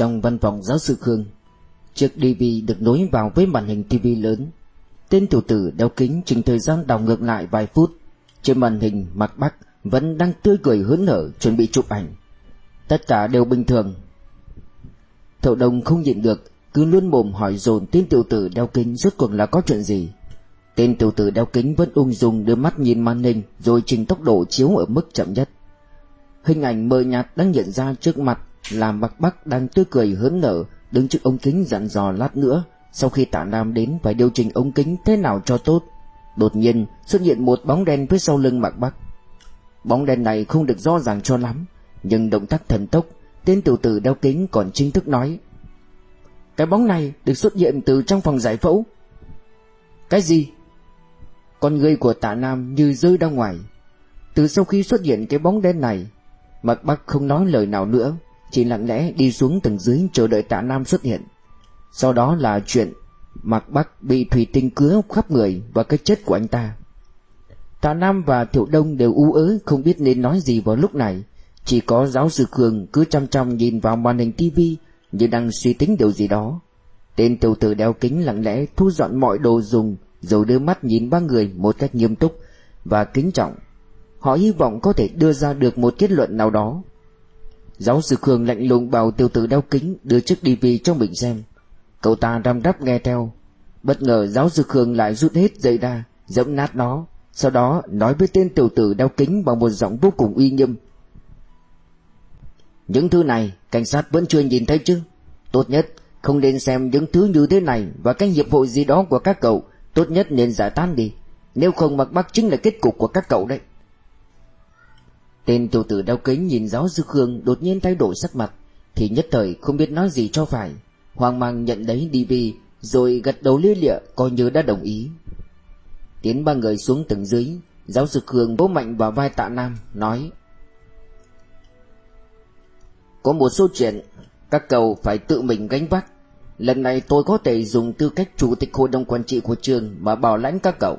Trong văn phòng giáo sư Khương. Chiếc DV được nối vào với màn hình TV lớn. Tên tiểu tử đeo kính chỉnh thời gian đảo ngược lại vài phút. Trên màn hình, mặt Bắc vẫn đang tươi cười hớn hở chuẩn bị chụp ảnh. Tất cả đều bình thường. Thậu đồng không nhịn được, Cứ luôn mồm hỏi dồn tên tiểu tử đeo kính rốt cuộc là có chuyện gì. Tên tiểu tử đeo kính vẫn ung dung đưa mắt nhìn màn hình Rồi chỉnh tốc độ chiếu ở mức chậm nhất. Hình ảnh mờ nhạt đang nhận ra trước mặt làm mặt Bắc đang tươi cười hớn nở, Đứng trước ống kính dặn dò lát nữa. Sau khi tạ Nam đến, phải điều chỉnh ống kính thế nào cho tốt. Đột nhiên, xuất hiện một bóng đen phía sau lưng Mạc Bắc Bóng đen này không được rõ ràng cho lắm, Nhưng động tác thần tốc, Tên tiểu tử đeo kính còn chính thức nói. Cái bóng này được xuất hiện từ trong phòng giải phẫu. Cái gì? Con người của tạ Nam như rơi ra ngoài. Từ sau khi xuất hiện cái bóng đen này Mạc Bắc không nói lời nào nữa. Chỉ lặng lẽ đi xuống tầng dưới chờ đợi tạ Nam xuất hiện. Sau đó là chuyện Mạc Bắc bị thủy tinh cứa khắp người và cái chết của anh ta. Tạ Nam và Thiệu Đông đều u ớ, không biết nên nói gì vào lúc này. Chỉ có giáo sư cường cứ chăm chăm nhìn vào màn hình tivi như đang suy tính điều gì đó. Tên tiểu tử đeo kính lặng lẽ thu dọn mọi đồ dùng, Rồi đưa mắt nhìn ba người một cách nghiêm túc và kính trọng. Họ hy vọng có thể đưa ra được một kết luận nào đó. Giáo sư Khương lạnh lùng bảo tiểu tử đeo kính đưa chiếc DV cho mình xem. Cậu ta răm rắp nghe theo. Bất ngờ giáo sư Khương lại rút hết dây ra Dẫm nát nó, Sau đó nói với tên tiểu tử đeo kính bằng một giọng vô cùng uy nghiêm. Những thứ này, cảnh sát vẫn chưa nhìn thấy chứ? Tốt nhất, không nên xem những thứ như thế này Và các hiệp hội gì đó của các cậu. Tốt nhất nên giải tán đi. Nếu không, mặc bắc chính là kết cục của các cậu đấy. Tên tiểu tử đeo kính nhìn giáo sư Khương đột nhiên thay đổi sắc mặt, Thì nhất thời không biết nói gì cho phải. Hoang mang nhận lấy DV Rồi gật đầu lia lịa, coi như đã đồng ý. Tiến ba người xuống tầng dưới, Giáo sư Khương bố mạnh vào vai tạ Nam, Nói, Có một số chuyện Các cậu phải tự mình gánh vác. Lần này tôi có thể dùng tư cách chủ tịch hội đồng quản trị của trường Mà bảo lãnh các cậu.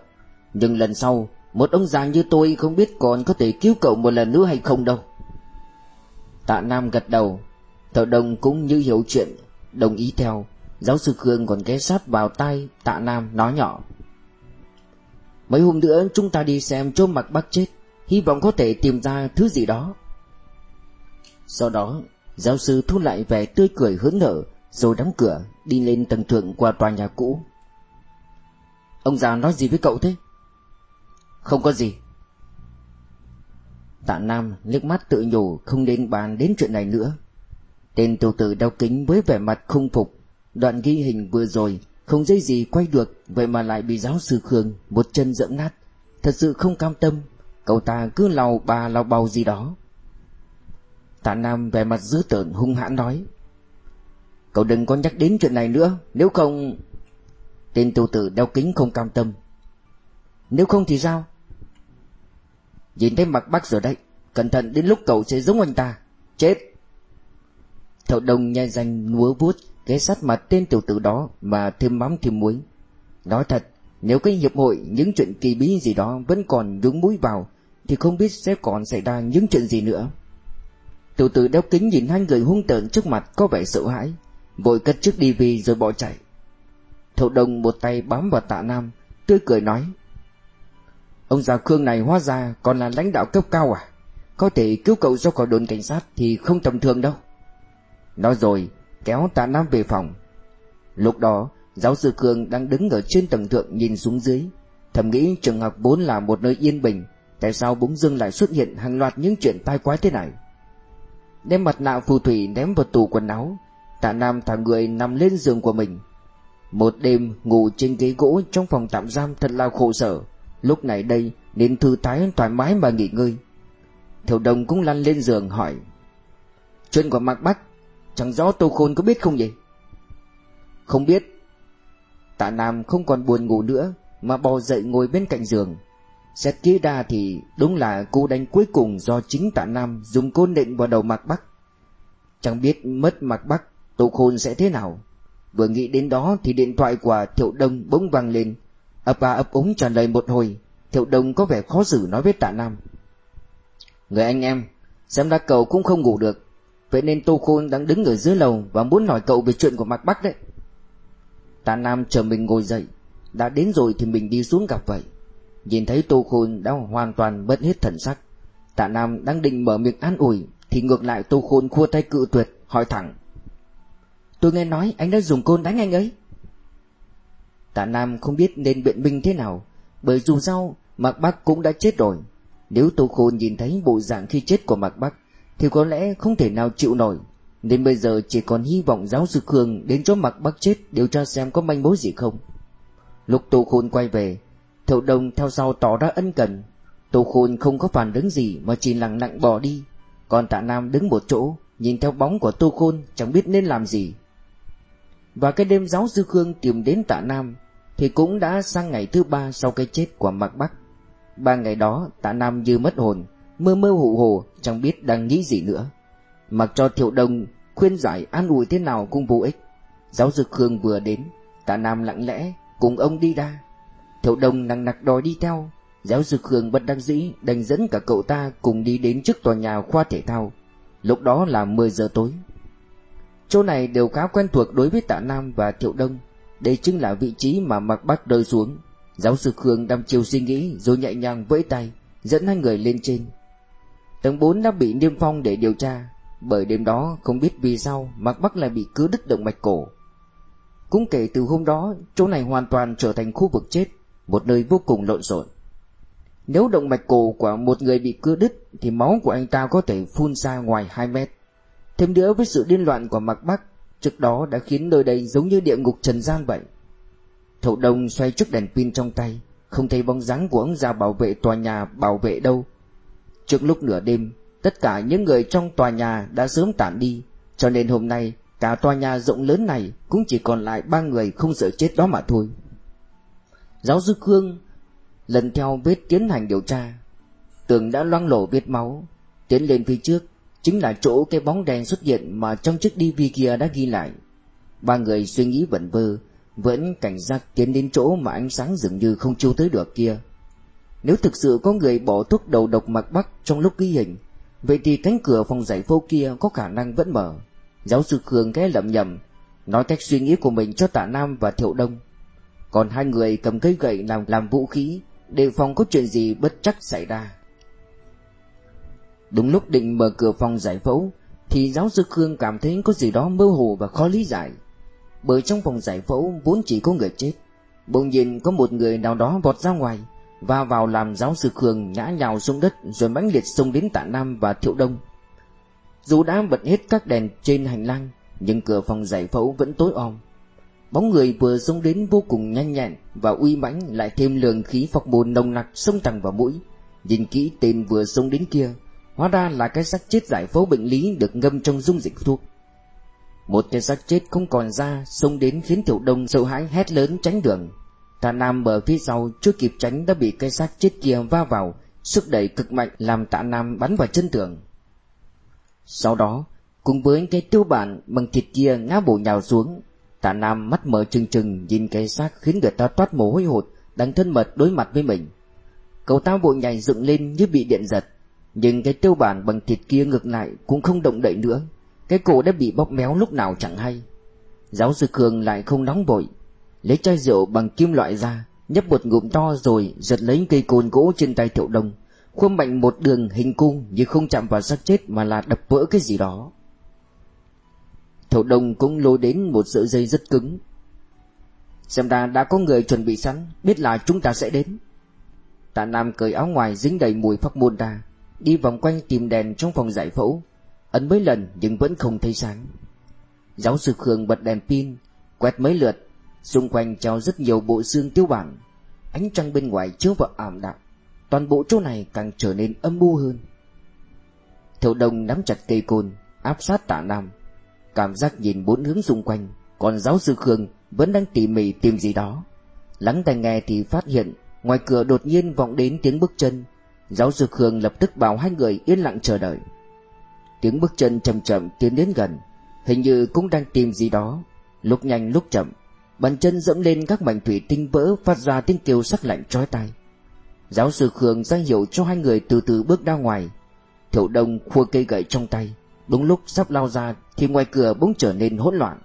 Nhưng lần sau một ông già như tôi không biết còn có thể cứu cậu một lần nữa hay không đâu. Tạ Nam gật đầu. Thợ đồng cũng như hiểu chuyện, Đồng ý theo. Giáo sư Khương còn ghé sát vào tay Tạ Nam nói nhỏ. Mấy hôm nữa chúng ta đi xem chỗ mặt bác chết. Hy vọng có thể tìm ra thứ gì đó. Sau đó, Giáo sư thu lại vẻ tươi cười hớn nở Rồi đóng cửa, Đi lên tầng thượng qua tòa nhà cũ. Ông già nói gì với cậu thế? Không có gì. Tạ Nam liếc mắt tự nhủ Không nên bàn đến chuyện này nữa. Tên tiểu tử đeo kính với vẻ mặt không phục, Đoạn ghi hình vừa rồi Không dây gì quay được, Vậy mà lại bị giáo sư Khương Một chân dẫm nát. Thật sự không cam tâm, Cậu ta cứ lau bà lau bầu gì đó. Tạ Nam vẻ mặt dữ tợn hung hãn nói, Cậu đừng có nhắc đến chuyện này nữa, Nếu không Tên tiểu tử đeo kính không cam tâm, Nếu không thì sao? Nhìn thấy mặt bác rồi đấy Cẩn thận đến lúc cậu sẽ giống anh ta Chết Thậu đồng nhai danh núa vuốt ghé sát mặt tên tiểu tử đó mà thêm mắm thêm muối. Nói thật, nếu cái hiệp hội những chuyện kỳ bí gì đó vẫn còn nhúng mũi vào, thì không biết sẽ còn xảy ra những chuyện gì nữa. Tiểu tử đeo kính nhìn hai người hung tợn trước mặt có vẻ sợ hãi, vội cất chiếc DV rồi bỏ chạy. Thậu đồng một tay bám vào tạ nam, tươi cười nói. Ông già Khương này hóa ra còn là lãnh đạo cấp cao à? Có thể cứu cậu ra khỏi đồn cảnh sát thì không tầm thường đâu. Nói rồi, kéo tạ Nam về phòng. Lúc đó, giáo sư Khương đang đứng ở trên tầng thượng nhìn xuống dưới. Thầm nghĩ trường học vốn là một nơi yên bình, Tại sao bỗng dưng lại xuất hiện hàng loạt những chuyện tai quái thế này? Đem mặt nạ phù thủy ném vào tủ quần áo, Tạ Nam thả người nằm lên giường của mình. Một đêm ngủ trên ghế gỗ trong phòng tạm giam thật là khổ sở. Lúc này đây nên thư thái thoải mái mà nghỉ ngơi Thiểu đồng cũng lăn lên giường hỏi Chuyện của Mạc Bắc Chẳng rõ Tô Khôn có biết không vậy Không biết Tạ Nam không còn buồn ngủ nữa Mà bò dậy ngồi bên cạnh giường Xét kỹ đa thì đúng là cú đánh cuối cùng do chính tạ Nam dùng côn định vào đầu Mạc Bắc. Chẳng biết mất Mạc Bắc, Tô Khôn sẽ thế nào. Vừa nghĩ đến đó thì điện thoại của Thiệu Đông bỗng vang lên. Ấp à ấp úng trả lời một hồi, Thiệu Đông có vẻ khó xử nói với tạ Nam. Người anh em, xem ra cậu cũng không ngủ được. Vậy nên Tô Khôn đang đứng ở dưới lầu Và muốn hỏi cậu về chuyện của Mạc Bắc đấy. Tạ Nam chờ mình ngồi dậy. Đã đến rồi thì mình đi xuống gặp vậy. Nhìn thấy Tô Khôn đã hoàn toàn mất hết thần sắc. Tạ Nam đang định mở miệng an ủi Thì ngược lại Tô Khôn khua tay cự tuyệt Hỏi thẳng. Tôi nghe nói anh đã dùng côn đánh anh ấy. Tạ Nam không biết nên biện minh thế nào, Bởi dù sao, Mạc Bắc cũng đã chết rồi. Nếu Tô Khôn nhìn thấy bộ dạng khi chết của Mạc Bắc, Thì có lẽ không thể nào chịu nổi. Nên bây giờ chỉ còn hy vọng giáo sư Khương Đến chỗ Mạc Bắc chết điều tra xem có manh mối gì không. Lúc Tô Khôn quay về Thiệu Đông theo sau tỏ ra ân cần. Tô Khôn không có phản ứng gì Mà chỉ lặng nặng bỏ đi. Còn tạ Nam đứng một chỗ, Nhìn theo bóng của Tô Khôn, Chẳng biết nên làm gì. Và cái đêm giáo sư Khương tìm đến tạ Nam, Thì cũng đã sang ngày thứ ba Sau cái chết của Mạc Bắc. Ba ngày đó, tạ Nam như mất hồn, Mơ mơ hồ hồ, Chẳng biết đang nghĩ gì nữa. Mặc cho Thiệu Đông khuyên giải an ủi thế nào cũng vô ích. Giáo sư Khương vừa đến, Tạ Nam lặng lẽ cùng ông đi ra. Thiệu Đông nặng nặc đòi đi theo. Giáo sư Khương bất đắc dĩ đành dẫn cả cậu ta cùng đi đến trước tòa nhà khoa thể thao. Lúc đó là 10 giờ tối. Chỗ này đều khá quen thuộc đối với tạ Nam và Thiệu Đông. Đây chính là vị trí mà Mạc Bắc rơi xuống. Giáo sư Khương đăm chiều suy nghĩ rồi nhẹ nhàng vẫy tay, Dẫn hai người lên trên. Tầng 4 đã bị niêm phong để điều tra. Bởi đêm đó, không biết vì sao Mạc Bắc lại bị cứ đứt động mạch cổ. Cũng kể từ hôm đó, Chỗ này hoàn toàn trở thành khu vực chết, Một nơi vô cùng lộn xộn. Nếu động mạch cổ của một người bị cưa đứt, Thì máu của anh ta có thể phun ra ngoài 2 mét. Thêm nữa với sự điên loạn của Mạc Bắc, Trước đó đã khiến nơi đây giống như địa ngục trần gian vậy. Thậu đông xoay chiếc đèn pin trong tay, Không thấy bóng dáng của ông già bảo vệ tòa nhà bảo vệ đâu. Trước lúc nửa đêm, Tất cả những người trong tòa nhà đã sớm tản đi, Cho nên hôm nay Cả tòa nhà rộng lớn này Cũng chỉ còn lại ba người không sợ chết đó mà thôi. Giáo sư Khương Lần theo vết tiến hành điều tra. Tường đã loang lổ vết máu, Tiến lên phía trước Chính là chỗ cái bóng đèn xuất hiện Mà trong chiếc DV kia đã ghi lại. Ba người suy nghĩ vẩn vơ, Vẫn cảnh giác tiến đến chỗ mà ánh sáng dường như không chiếu tới được kia. Nếu thực sự có người bỏ thuốc đầu độc mặc bắc trong lúc ghi hình, Vậy thì cánh cửa phòng giải phẫu kia có khả năng vẫn mở. Giáo sư Khương ghé lẩm nhẩm, Nói cách suy nghĩ của mình cho tạ Nam và Thiệu Đông. Còn hai người cầm cây gậy làm làm vũ khí, Đề phòng có chuyện gì bất chắc xảy ra. Đúng lúc định mở cửa phòng giải phẫu, Thì giáo sư Khương cảm thấy có gì đó mơ hồ và khó lý giải. Bởi trong phòng giải phẫu vốn chỉ có người chết, Bỗng nhiên có một người nào đó vọt ra ngoài Và vào làm giáo sư Khương nhã nhào xuống đất Rồi mãnh liệt xông đến tạ Nam và Thiệu Đông. Dù đã bật hết các đèn trên hành lang, Nhưng cửa phòng giải phẫu vẫn tối om. Bóng người vừa xông đến vô cùng nhanh nhẹn Và uy mãnh lại thêm lượng khí phọc môn nồng nặc xông thẳng vào mũi. Nhìn kỹ tên vừa xông đến kia Hóa ra là cái xác chết giải phẫu bệnh lý được ngâm trong dung dịch thuốc. Một cái xác chết không còn da Xông đến khiến tiểu đông sợ hãi hét lớn tránh đường. Tạ Nam bờ phía sau chưa kịp tránh đã bị cái xác chết kia va vào, Sức đẩy cực mạnh làm tạ Nam bắn vào chân tường. Sau đó, Cùng với cái tiêu bản bằng thịt kia ngã bổ nhào xuống, Tạ Nam mắt mở trừng trừng nhìn cái xác khiến người ta toát mồ hôi hột, Đang thân mật đối mặt với mình. Cậu ta vội nhảy dựng lên như bị điện giật nhưng cái tiêu bản bằng thịt kia ngược lại cũng không động đậy nữa. Cái cổ đã bị bóp méo lúc nào chẳng hay. Giáo sư Cường lại không nóng vội, Lấy chai rượu bằng kim loại ra, Nhấp một ngụm to rồi giật lấy cây cồn gỗ trên tay thiệu đông. Khuôn mạnh một đường hình cung Nhưng không chạm vào xác chết mà là đập vỡ cái gì đó. Thiệu đông cũng lôi đến một sợi dây rất cứng. Xem ra đã có người chuẩn bị sẵn, Biết là chúng ta sẽ đến. Tạ Nam cởi áo ngoài dính đầy mùi phóc môn ra. Đi vòng quanh tìm đèn trong phòng giải phẫu. Ấn mấy lần nhưng vẫn không thấy sáng. Giáo sư Khương bật đèn pin, Quét mấy lượt. Xung quanh treo rất nhiều bộ xương tiêu bản. Ánh trăng bên ngoài chiếu vào ảm đạm. Toàn bộ chỗ này càng trở nên âm u hơn. Thiệu đông nắm chặt cây côn, Áp sát tả nam. Cảm giác nhìn bốn hướng xung quanh, Còn giáo sư Khương vẫn đang tỉ mỉ tìm gì đó. Lắng tai nghe thì phát hiện, Ngoài cửa đột nhiên vọng đến tiếng bước chân. Giáo sư Khương lập tức bảo hai người yên lặng chờ đợi Tiếng bước chân chậm chậm tiến đến gần Hình như cũng đang tìm gì đó Lúc nhanh lúc chậm Bàn chân dẫm lên các mảnh thủy tinh vỡ Phát ra tiếng kêu sắc lạnh trói tai Giáo sư Khương ra hiệu cho hai người từ từ bước ra ngoài Thiệu đông khua cây gậy trong tay Đúng lúc sắp lao ra thì ngoài cửa bỗng trở nên hỗn loạn.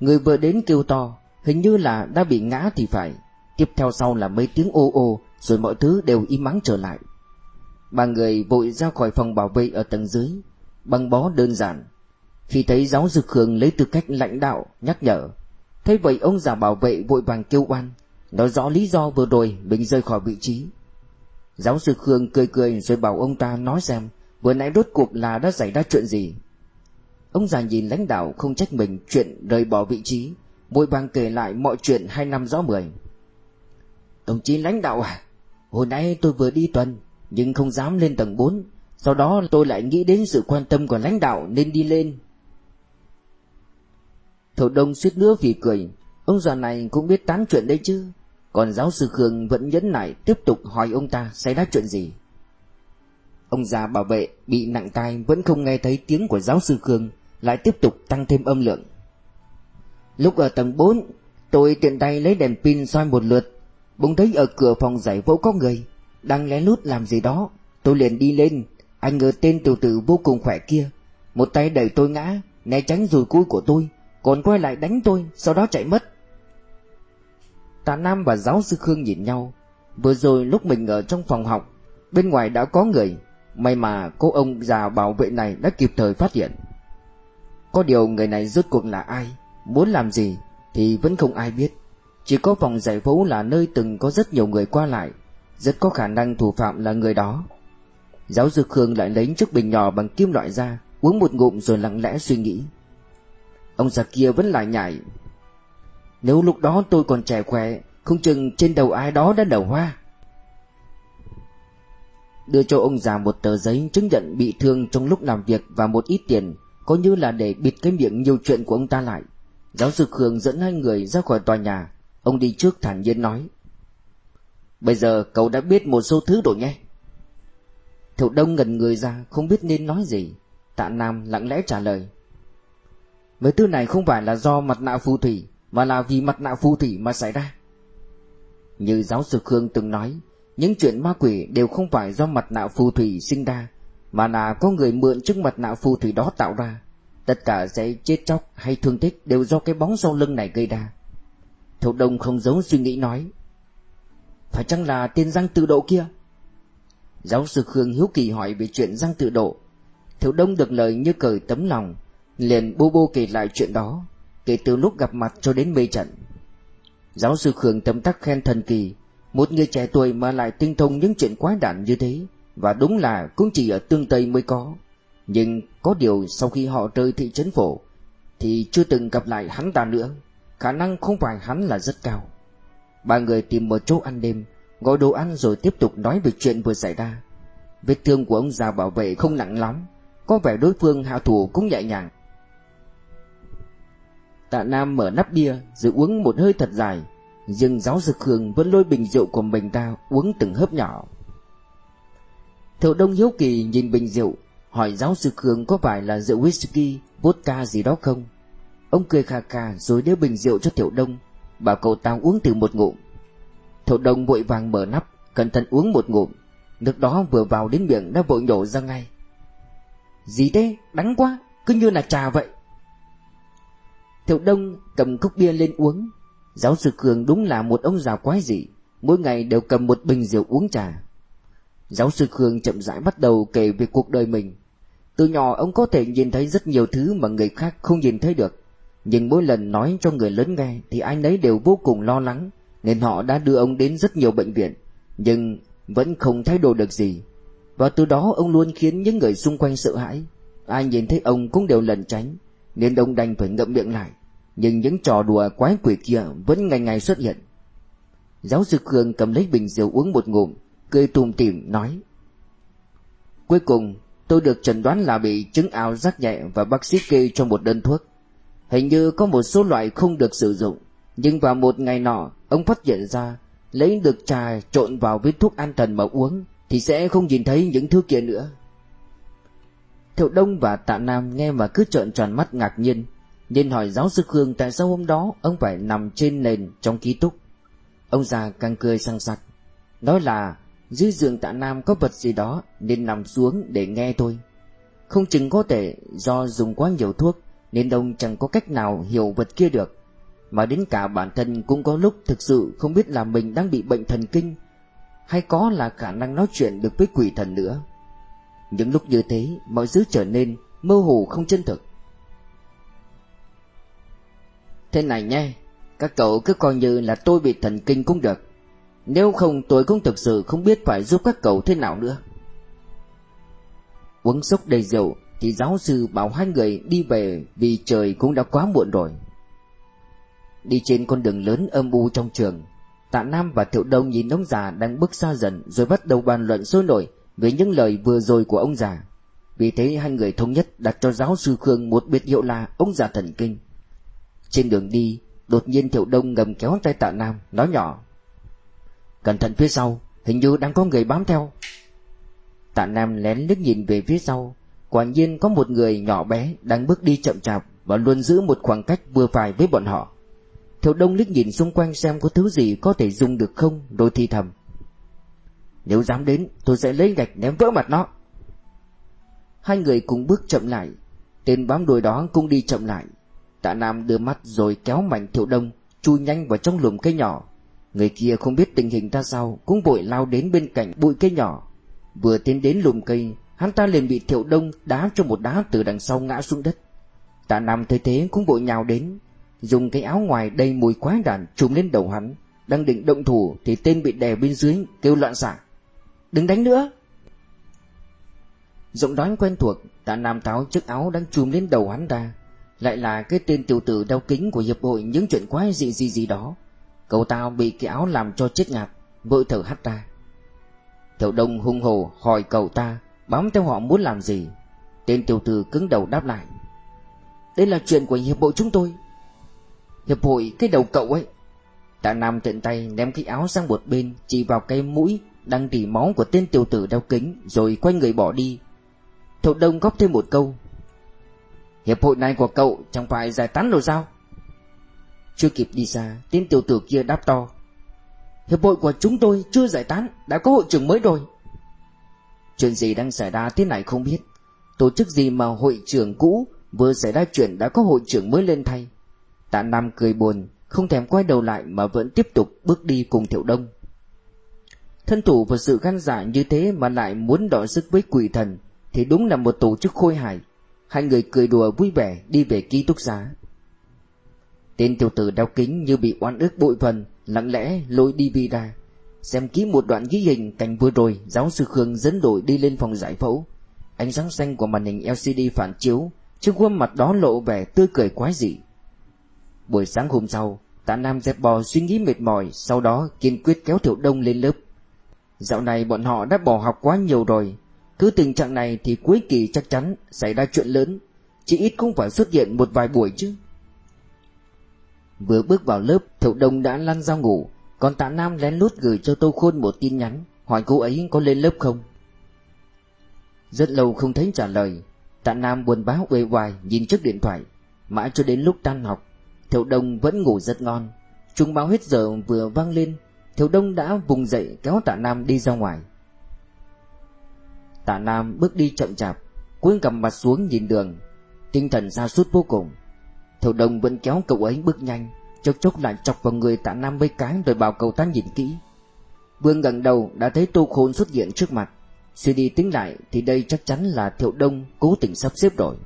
Người vừa đến kêu to, hình như là đã bị ngã thì phải. Tiếp theo sau là mấy tiếng ô ô, rồi mọi thứ đều im mắng trở lại. Ba người vội ra khỏi phòng bảo vệ ở tầng dưới, băng bó đơn giản. Khi thấy giáo sư Khương lấy tư cách lãnh đạo, nhắc nhở. Thế vậy ông già bảo vệ vội vàng kêu oan, nói rõ lý do vừa rồi mình rơi khỏi vị trí. Giáo sư Khương cười cười rồi bảo ông ta nói xem vừa nãy rốt cuộc là đã xảy ra chuyện gì. Ông già nhìn lãnh đạo không trách mình chuyện rời bỏ vị trí, vội vàng kể lại mọi chuyện hai năm rõ mười. Đồng chí lãnh đạo à, hồi nãy tôi vừa đi tuần, nhưng không dám lên tầng 4, sau đó tôi lại nghĩ đến sự quan tâm của lãnh đạo nên đi lên. Thổ đông suýt nữa vì cười, ông già này cũng biết tán chuyện đấy chứ. Còn giáo sư Khương vẫn nhẫn nại tiếp tục hỏi ông ta xảy ra chuyện gì. Ông già bảo vệ bị nặng tai vẫn không nghe thấy tiếng của giáo sư Khương, lại tiếp tục tăng thêm âm lượng. Lúc ở tầng 4, tôi tiện tay lấy đèn pin soi một lượt, bỗng thấy ở cửa phòng giải phẫu có người, đang lén lút làm gì đó. Tôi liền đi lên, anh ngờ tên tiểu tử vô cùng khỏe kia, một tay đẩy tôi ngã, né tránh rùi cui của tôi, còn quay lại đánh tôi, sau đó chạy mất. Tạ Nam và giáo sư Khương nhìn nhau, vừa rồi lúc mình ở trong phòng học, bên ngoài đã có người, may mà cô ông già bảo vệ này đã kịp thời phát hiện. Có điều người này rốt cuộc là ai, muốn làm gì thì vẫn không ai biết. Chỉ có vòng giải phẫu là nơi từng có rất nhiều người qua lại, rất có khả năng thủ phạm là người đó. Giáo sư Khương lại lấy chiếc bình nhỏ bằng kim loại ra, uống một ngụm rồi lặng lẽ suy nghĩ. Ông già kia vẫn lại nhảy. Nếu lúc đó tôi còn trẻ khỏe, không chừng trên đầu ai đó đã đầu hoa. Đưa cho ông già một tờ giấy chứng nhận bị thương trong lúc làm việc và một ít tiền, có như là để bịt cái miệng nhiều chuyện của ông ta lại. Giáo sư Khương dẫn hai người ra khỏi tòa nhà, ông đi trước thản nhiên nói. Bây giờ cậu đã biết một số thứ rồi nhé. Thiệu Đông ngần người ra không biết nên nói gì. Tạ Nam lặng lẽ trả lời. Mấy thứ này không phải là do mặt nạ phù thủy, mà là vì mặt nạ phù thủy mà xảy ra. Như giáo sư Khương từng nói, những chuyện ma quỷ đều không phải do mặt nạ phù thủy sinh ra, mà là có người mượn chiếc mặt nạ phù thủy đó tạo ra. Tất cả sẽ chết chóc hay thương tích đều do cái bóng sau lưng này gây ra. Thiệu Đông không giấu suy nghĩ nói. Phải chăng là tên Giang tự độ kia? Giáo sư Khương hiếu kỳ hỏi về chuyện Giang tự độ. Thiệu Đông được lời như cởi tấm lòng, liền bô bô kể lại chuyện đó, kể từ lúc gặp mặt cho đến mê trận. Giáo sư Khương tấm tắc khen thần kỳ, một người trẻ tuổi mà lại tinh thông những chuyện quái đản như thế, và đúng là cũng chỉ ở tương Tây mới có. Nhưng có điều sau khi họ rời thị trấn phổ, thì chưa từng gặp lại hắn ta nữa, khả năng không phải hắn là rất cao. Ba người tìm một chỗ ăn đêm, gọi đồ ăn rồi tiếp tục nói về chuyện vừa xảy ra. Vết thương của ông già bảo vệ không nặng lắm, có vẻ đối phương hạ thủ cũng nhẹ nhàng. Tạ Nam mở nắp bia rồi uống một hơi thật dài, nhưng giáo sư Khương vẫn lôi bình rượu của mình ta uống từng hớp nhỏ. Thiệu Đông hiếu kỳ nhìn bình rượu, hỏi giáo sư Khương có phải là rượu whisky, vodka gì đó không? Ông cười khà khà rồi đưa bình rượu cho Thiệu Đông, bảo cậu ta uống từ một ngụm. Thiệu Đông vội vàng mở nắp, cẩn thận uống một ngụm, nước đó vừa vào đến miệng đã vội nhổ ra ngay. Gì thế, đắng quá, cứ như là trà vậy. Thiệu Đông cầm cốc bia lên uống, giáo sư cường đúng là một ông già quái dị, mỗi ngày đều cầm một bình rượu uống trà. Giáo sư Khương chậm rãi bắt đầu kể về cuộc đời mình. Từ nhỏ ông có thể nhìn thấy rất nhiều thứ mà người khác không nhìn thấy được. Nhưng mỗi lần nói cho người lớn nghe thì anh ấy đều vô cùng lo lắng, nên họ đã đưa ông đến rất nhiều bệnh viện, nhưng vẫn không thay đổi được gì. Và từ đó ông luôn khiến những người xung quanh sợ hãi. Ai nhìn thấy ông cũng đều lẩn tránh, nên ông đành phải ngậm miệng lại. Nhưng những trò đùa quái quỷ kia vẫn ngày ngày xuất hiện. Giáo sư Khương cầm lấy bình rượu uống một ngụm, cười tùm tìm nói. Cuối cùng, tôi được chẩn đoán là bị chứng ảo giác nhẹ và bác sĩ kê cho một đơn thuốc. Hình như có một số loại không được sử dụng, nhưng vào một ngày nọ, ông phát hiện ra lấy được trà trộn vào với thuốc an thần mà uống thì sẽ không nhìn thấy những thứ kia nữa. Thiệu Đông và Tạ Nam nghe mà cứ trợn tròn mắt ngạc nhiên, nên hỏi giáo sư Khương tại sao hôm đó ông phải nằm trên nền trong ký túc. Ông già càng cười sang sặc, nói là dưới giường Tạ Nam có vật gì đó nên nằm xuống để nghe thôi. Không chừng có thể do dùng quá nhiều thuốc nên ông chẳng có cách nào hiểu vật kia được. Mà đến cả bản thân cũng có lúc thực sự không biết là mình đang bị bệnh thần kinh, Hay có là khả năng nói chuyện được với quỷ thần nữa. Những lúc như thế, mọi thứ trở nên mơ hồ không chân thực. Thế này nhé, Các cậu cứ coi như là tôi bị thần kinh cũng được. Nếu không, tôi cũng thực sự không biết phải giúp các cậu thế nào nữa. Uống sốc đầy rượu thì giáo sư bảo hai người đi về Vì trời cũng đã quá muộn rồi. Đi trên con đường lớn âm u trong trường, Tạ Nam và Thiệu Đông nhìn ông già đang bước xa dần Rồi bắt đầu bàn luận sôi nổi Về những lời vừa rồi của ông già. Vì thế hai người thống nhất đặt cho giáo sư Khương Một biệt hiệu là ông già thần kinh. Trên đường đi, Đột nhiên Thiệu Đông ngầm kéo tay Tạ Nam, Nói nhỏ, Cẩn thận phía sau, Hình như đang có người bám theo. Tạ Nam lén liếc nhìn về phía sau Quả nhiên có một người nhỏ bé Đang bước đi chậm chạp Và luôn giữ một khoảng cách vừa phải với bọn họ. Thiệu Đông liếc nhìn xung quanh xem có thứ gì có thể dùng được không, Rồi thì thầm. Nếu dám đến, tôi sẽ lấy gạch ném vỡ mặt nó. Hai người cùng bước chậm lại. Tên bám đuôi đó cũng đi chậm lại. Tạ Nam đưa mắt rồi kéo mạnh Thiệu Đông, Chui nhanh vào trong lùm cây nhỏ. Người kia không biết tình hình ra sao, Cũng vội lao đến bên cạnh bụi cây nhỏ. Vừa tiến đến lùm cây Hắn ta liền bị Thiệu Đông đá cho một đá từ đằng sau ngã xuống đất. Tạ Nam thấy thế cũng bội nhào đến, Dùng cái áo ngoài đầy mùi quái đản trùm lên đầu hắn, Đang định động thủ Thì tên bị đè bên dưới kêu loạn xạ. Đừng đánh nữa! Giọng nói quen thuộc, Tạ Nam tháo chiếc áo đang trùm lên đầu hắn ra, Lại là cái tên tiểu tử đeo kính của hiệp hội Những chuyện quái gì gì gì đó. Cậu tao bị cái áo làm cho chết ngạt, Vội thở hắt ra. Thiệu Đông hung hồ hỏi cậu ta Bám theo họ muốn làm gì? Tên tiểu tử cứng đầu đáp lại. Đây là chuyện của hiệp hội chúng tôi. Hiệp hội cái đầu cậu ấy. Tạ Nam tiện tay ném cái áo sang một bên, Chỉ vào cái mũi Đang tỉ máu của tên tiểu tử đeo kính, Rồi quay người bỏ đi. Thiệu Đông góp thêm một câu. Hiệp hội này của cậu chẳng phải giải tán rồi sao? Chưa kịp đi xa, Tên tiểu tử kia đáp to. Hiệp hội của chúng tôi chưa giải tán, Đã có hội trưởng mới rồi. Chuyện gì đang xảy ra thế này không biết. Tổ chức gì mà hội trưởng cũ Vừa xảy ra chuyện đã có hội trưởng mới lên thay. Tạ Nam cười buồn, Không thèm quay đầu lại mà vẫn tiếp tục bước đi cùng Thiệu Đông. Thân thủ và sự gan dạ như thế Mà lại muốn đọ sức với quỷ thần, Thì đúng là một tổ chức khôi hài. Hai người cười đùa vui vẻ đi về ký túc xá. Tên tiểu tử đeo kính như bị oan ức bội phần Lặng lẽ lôi DVD ra Xem kỹ một đoạn ghi hình cảnh vừa rồi, Giáo sư Khương dẫn đội đi lên phòng giải phẫu. Ánh sáng xanh của màn hình LCD phản chiếu Trên khuôn mặt đó lộ vẻ tươi cười quái dị. Buổi sáng hôm sau, Tạ Nam dẹp bò suy nghĩ mệt mỏi, Sau đó kiên quyết kéo Thiệu Đông lên lớp. Dạo này bọn họ đã bỏ học quá nhiều rồi, Cứ tình trạng này thì cuối kỳ chắc chắn Xảy ra chuyện lớn, Chỉ ít cũng phải xuất hiện một vài buổi chứ. Vừa bước vào lớp, Thiệu Đông đã lăn ra ngủ. Còn Tạ Nam lén lút gửi cho Tô Khôn một tin nhắn, Hỏi cô ấy có lên lớp không? Rất lâu không thấy trả lời, Tạ Nam buồn bã uể oải nhìn trước điện thoại. Mãi cho đến lúc tan học, Thiệu Đông vẫn ngủ rất ngon. Trung báo hết giờ vừa vang lên, Thiệu Đông đã vùng dậy kéo Tạ Nam đi ra ngoài. Tạ Nam bước đi chậm chạp Cuối cầm mặt xuống nhìn đường. Tinh thần xa suốt vô cùng. Thiệu Đông vẫn kéo cậu ấy bước nhanh. Chốc chốc lại chọc vào người Tạ Nam mấy cái Rồi bảo cậu ta nhìn kỹ. Vương gần đầu, đã thấy Tô Khôn xuất hiện trước mặt. Suy đi tính lại, Thì đây chắc chắn là Thiệu Đông cố tình sắp xếp rồi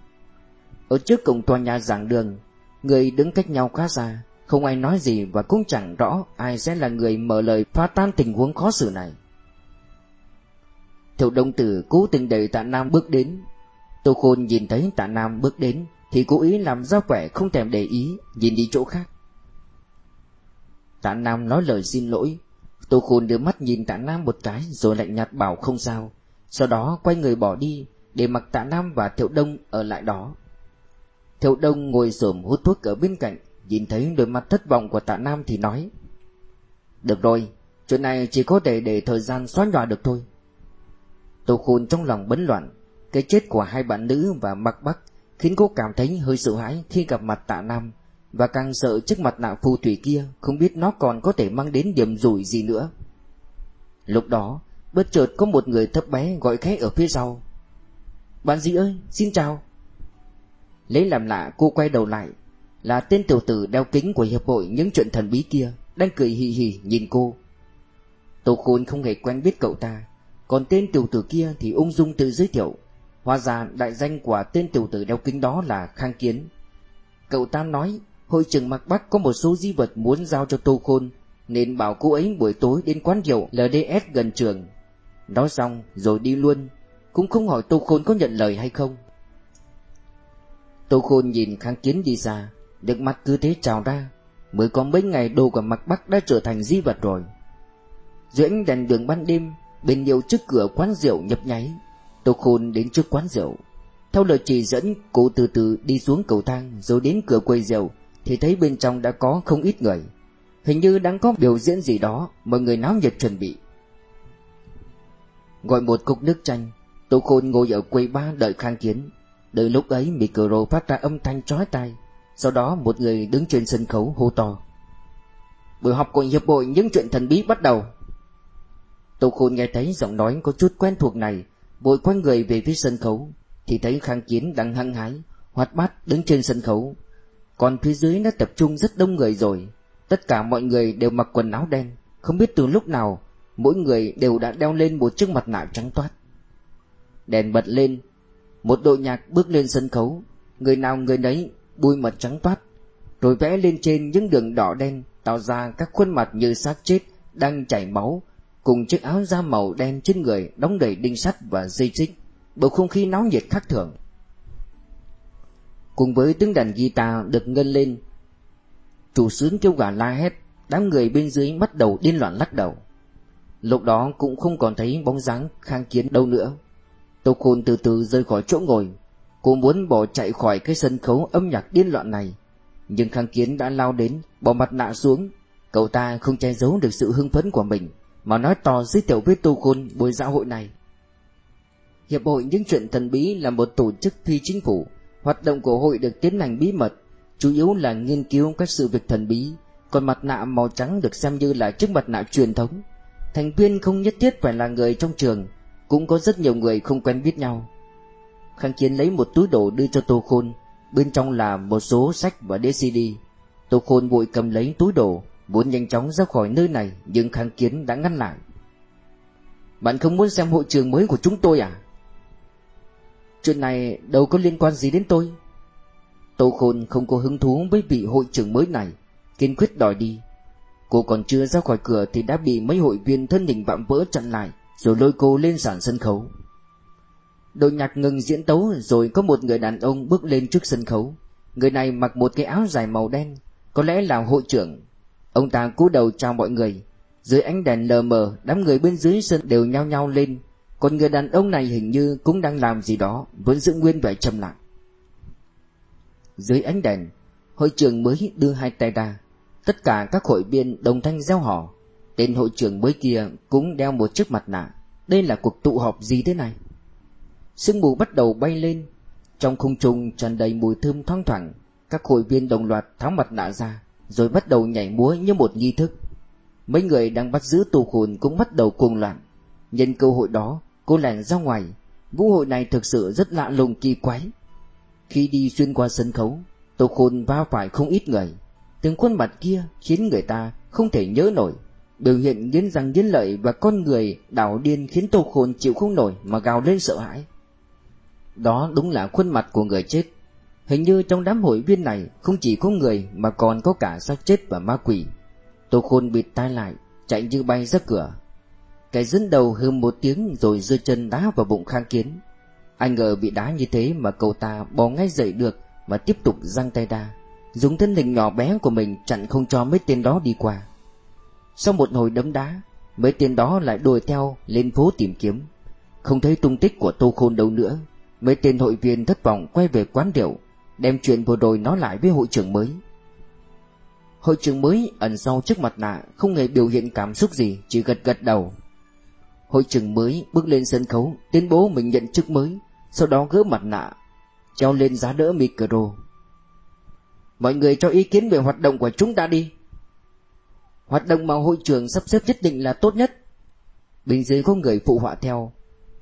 Ở trước cổng tòa nhà giảng đường, Người đứng cách nhau khá xa, Không ai nói gì và cũng chẳng rõ Ai sẽ là người mở lời phá tan tình huống khó xử này. Thiệu Đông Tử cố tình đẩy Tạ Nam bước đến. Tô Khôn nhìn thấy Tạ Nam bước đến, Thì cố ý làm ra vẻ không thèm để ý, Nhìn đi chỗ khác. Tạ Nam nói lời xin lỗi. Tô Khôn đưa mắt nhìn Tạ Nam một cái Rồi lạnh nhạt bảo không sao. Sau đó quay người bỏ đi Để mặc Tạ Nam và Thiệu Đông ở lại đó. Thiệu Đông ngồi xổm hút thuốc ở bên cạnh, Nhìn thấy đôi mắt thất vọng của tạ Nam thì nói, Được rồi, Chuyện này chỉ có thể để thời gian xóa nhòa được thôi. Tô Khôn trong lòng bấn loạn, Cái chết của hai bạn nữ và mặc bắc Khiến cô cảm thấy hơi sợ hãi khi gặp mặt tạ Nam. Và càng sợ trước mặt nạ phù thủy kia, Không biết nó còn có thể mang đến điểm rủi gì nữa. Lúc đó, Bất chợt có một người thấp bé gọi khẽ ở phía sau. Bạn gì ơi, xin chào. Lấy làm lạ, cô quay đầu lại. Là tên tiểu tử đeo kính của hiệp hội những chuyện thần bí kia, Đang cười hì hì nhìn cô. Tô Khôn không hề quen biết cậu ta. Còn tên tiểu tử kia thì ung dung tự giới thiệu. Hóa ra đại danh của tên tiểu tử đeo kính đó là Khang Kiến. Cậu ta nói Hội trưởng Mạc Bắc có một số di vật muốn giao cho Tô Khôn, Nên bảo cô ấy buổi tối đến quán rượu LDS gần trường. Nói xong, rồi đi luôn, Cũng không hỏi Tô Khôn có nhận lời hay không. Tô Khôn nhìn Khang Kiến đi xa, Nước mắt cứ thế trào ra, Mới có mấy ngày đồ của Mạc Bắc đã trở thành di vật rồi. Dưới ánh đèn đường ban đêm, Bên nhiều trước cửa quán rượu nhập nháy, Tô Khôn đến trước quán rượu. Theo lời chỉ dẫn, cô từ từ đi xuống cầu thang, Rồi đến cửa quầy rượu. Thì thấy bên trong đã có không ít người. Hình như đang có biểu diễn gì đó Mọi người náo nhiệt chuẩn bị. Gọi một cục nước chanh, Tô Khôn ngồi ở quầy ba đợi khang kiến. Đợi lúc ấy micro phát ra âm thanh chói tai, Sau đó một người đứng trên sân khấu hô to. Buổi họp của hiệp hội những chuyện thần bí bắt đầu. Tô Khôn nghe thấy giọng nói có chút quen thuộc này, Vội quay người về phía sân khấu, Thì thấy Khang Kiến đang hăng hái, Hoạt bát đứng trên sân khấu. Còn phía dưới đã tập trung rất đông người rồi. Tất cả mọi người đều mặc quần áo đen. Không biết từ lúc nào, Mỗi người đều đã đeo lên một chiếc mặt nạ trắng toát. Đèn bật lên. Một đội nhạc bước lên sân khấu. Người nào người nấy bùi mặt trắng toát, Rồi vẽ lên trên những đường đỏ đen, Tạo ra các khuôn mặt như xác chết Đang chảy máu, Cùng chiếc áo da màu đen trên người Đóng đầy đinh sắt và dây xích, Bầu không khí náo nhiệt khác thường. Cùng với tiếng đàn guitar được ngân lên, Chủ sướng kêu gà la hét, Đám người bên dưới bắt đầu điên loạn lắc đầu. Lúc đó cũng không còn thấy bóng dáng khang kiến đâu nữa. Tô Khôn từ từ rơi khỏi chỗ ngồi. Cô muốn bỏ chạy khỏi cái sân khấu âm nhạc điên loạn này. Nhưng khang kiến đã lao đến, Bỏ mặt nạ xuống. Cậu ta không che giấu được sự hưng phấn của mình, Mà nói to giới thiệu với Tô Khôn buổi dạ hội này. Hiệp hội những chuyện thần bí là một tổ chức phi chính phủ. Hoạt động của hội được tiến hành bí mật, Chủ yếu là nghiên cứu các sự việc thần bí, Còn mặt nạ màu trắng được xem như là chiếc mặt nạ truyền thống. Thành viên không nhất thiết phải là người trong trường, Cũng có rất nhiều người không quen biết nhau. Khang Chiến lấy một túi đồ đưa cho Tô Khôn, Bên trong là một số sách và DVD Tô Khôn vội cầm lấy túi đồ, Muốn nhanh chóng ra khỏi nơi này, Nhưng Khang Kiến đã ngăn lại. Bạn không muốn xem hội trường mới của chúng tôi à? Chuyện này đâu có liên quan gì đến tôi. Tô Khôn không có hứng thú với vị hội trưởng mới này, Kiên quyết đòi đi. Cô còn chưa ra khỏi cửa thì đã bị mấy hội viên thân hình vạm vỡ chặn lại, Rồi lôi cô lên sàn sân khấu. Đội nhạc ngừng diễn tấu rồi có một người đàn ông bước lên trước sân khấu. Người này mặc một cái áo dài màu đen, Có lẽ là hội trưởng. Ông ta cúi đầu chào mọi người. Dưới ánh đèn lờ mờ, Đám người bên dưới sân đều nhao nhao lên. Còn người đàn ông này hình như cũng đang làm gì đó, Vẫn giữ nguyên vẻ trầm lặng. Dưới ánh đèn, Hội trưởng mới đưa hai tay ra. Tất cả các hội viên đồng thanh gieo họ Tên hội trưởng mới kia cũng đeo một chiếc mặt nạ. Đây là cuộc tụ họp gì thế này? Sương mù bắt đầu bay lên. Trong khung trung tràn đầy mùi thơm thoang thoảng, Các hội viên đồng loạt tháo mặt nạ ra, Rồi bắt đầu nhảy múa như một nghi thức. Mấy người đang bắt giữ tù khôn cũng bắt đầu cuồng loạn. Nhân cơ hội đó Cô lẻn ra ngoài. Vũ hội này thực sự rất lạ lùng kỳ quái. Khi đi xuyên qua sân khấu Tô Khôn va phải không ít người. Từng khuôn mặt kia khiến người ta không thể nhớ nổi. Biểu hiện nghiến răng nghiến lợi và con người đảo điên khiến Tô Khôn chịu không nổi mà gào lên sợ hãi. Đó đúng là khuôn mặt của người chết. Hình như trong đám hội viên này không chỉ có người mà còn có cả xác chết và ma quỷ. Tô Khôn bịt tai lại, chạy như bay ra cửa. Cái dẫn đầu hừm một tiếng rồi rơi chân đá vào bụng khang kiến Anh ngờ bị đá như thế mà cậu ta bò ngay dậy được mà tiếp tục giang tay ra dùng thân hình nhỏ bé của mình chặn không cho mấy tên đó đi qua. Sau một hồi đấm đá, mấy tên đó lại đuổi theo lên phố tìm kiếm. Không thấy tung tích của Tô Khôn đâu nữa, mấy tên hội viên thất vọng quay về quán rượu, đem chuyện vừa rồi nói lại với hội trưởng mới. Hội trưởng mới ẩn sau trước mặt nạ không hề biểu hiện cảm xúc gì, chỉ gật gật đầu. Hội trưởng mới bước lên sân khấu, tuyên bố mình nhận chức mới, sau đó gỡ mặt nạ, treo lên giá đỡ micro. Mọi người cho ý kiến về hoạt động của chúng ta đi. Hoạt động mà hội trưởng sắp xếp nhất định là tốt nhất. Bên dưới có người phụ họa theo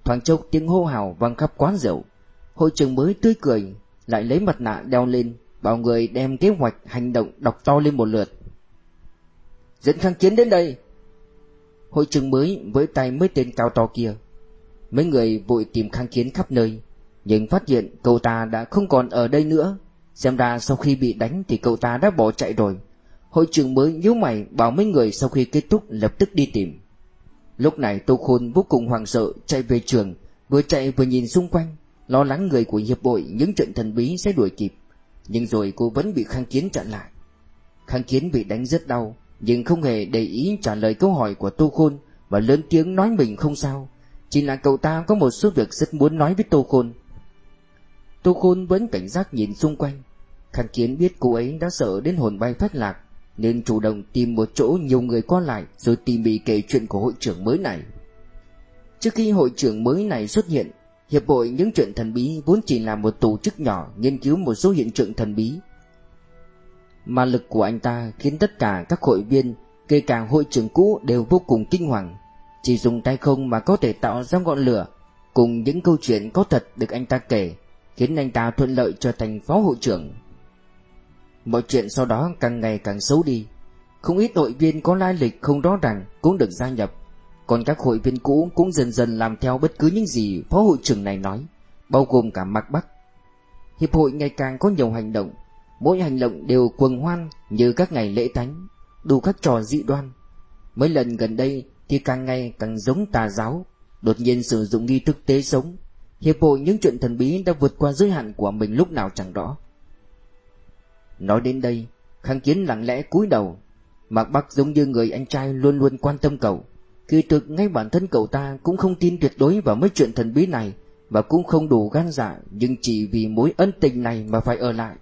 Thoáng chốc tiếng hô hào vang khắp quán rượu. Hội trưởng mới tươi cười Lại lấy mặt nạ đeo lên Bảo người đem kế hoạch hành động đọc to lên một lượt. Dẫn kháng chiến đến đây. Hội trưởng mới với tay mấy tên cao to kia. Mấy người vội tìm kháng Kiến khắp nơi, Nhưng phát hiện cậu ta đã không còn ở đây nữa. Xem ra sau khi bị đánh thì cậu ta đã bỏ chạy rồi. Hội trưởng mới nhíu mày bảo mấy người sau khi kết thúc lập tức đi tìm. Lúc này Tô Khôn vô cùng hoảng sợ chạy về trường, Vừa chạy vừa nhìn xung quanh, Lo lắng người của hiệp hội những chuyện thần bí sẽ đuổi kịp. Nhưng rồi cô vẫn bị Khang Kiến chặn lại. Khang Kiến bị đánh rất đau nhưng không hề để ý trả lời câu hỏi của Tô Khôn Và lớn tiếng nói mình không sao. Chỉ là cậu ta có một số việc rất muốn nói với Tô Khôn. Tô Khôn vẫn cảnh giác nhìn xung quanh. Khang Kiến biết cô ấy đã sợ đến hồn bay phát lạc, Nên chủ động tìm một chỗ nhiều người qua lại Rồi tìm bị kể chuyện của hội trưởng mới này. Trước khi hội trưởng mới này xuất hiện, Hiệp hội những chuyện thần bí vốn chỉ là một tổ chức nhỏ nghiên cứu một số hiện tượng thần bí. Mà lực của anh ta khiến tất cả các hội viên, kể cả hội trưởng cũ đều vô cùng kinh hoàng. Chỉ dùng tay không mà có thể tạo ra ngọn lửa, cùng những câu chuyện có thật được anh ta kể, khiến anh ta thuận lợi trở thành phó hội trưởng. Mọi chuyện sau đó càng ngày càng xấu đi. Không ít hội viên có lai lịch không rõ ràng cũng được gia nhập còn các hội viên cũ cũng dần dần làm theo bất cứ những gì phó hội trưởng này nói, bao gồm cả Mạc Bắc. Hiệp hội ngày càng có nhiều hành động, mỗi hành động đều cuồng hoan như các ngày lễ thánh, đủ các trò dị đoan. Mấy lần gần đây thì càng ngày càng giống tà giáo, đột nhiên sử dụng nghi thức tế sống. Hiệp hội những chuyện thần bí đã vượt qua giới hạn của mình lúc nào chẳng rõ. Nói đến đây, Khang Kiến lặng lẽ cúi đầu, Mạc Bắc giống như người anh trai luôn luôn quan tâm cậu. Kỳ thực ngay bản thân cậu ta cũng không tin tuyệt đối vào mấy chuyện thần bí này Và cũng không đủ gan dạ Nhưng chỉ vì mối ân tình này mà phải ở lại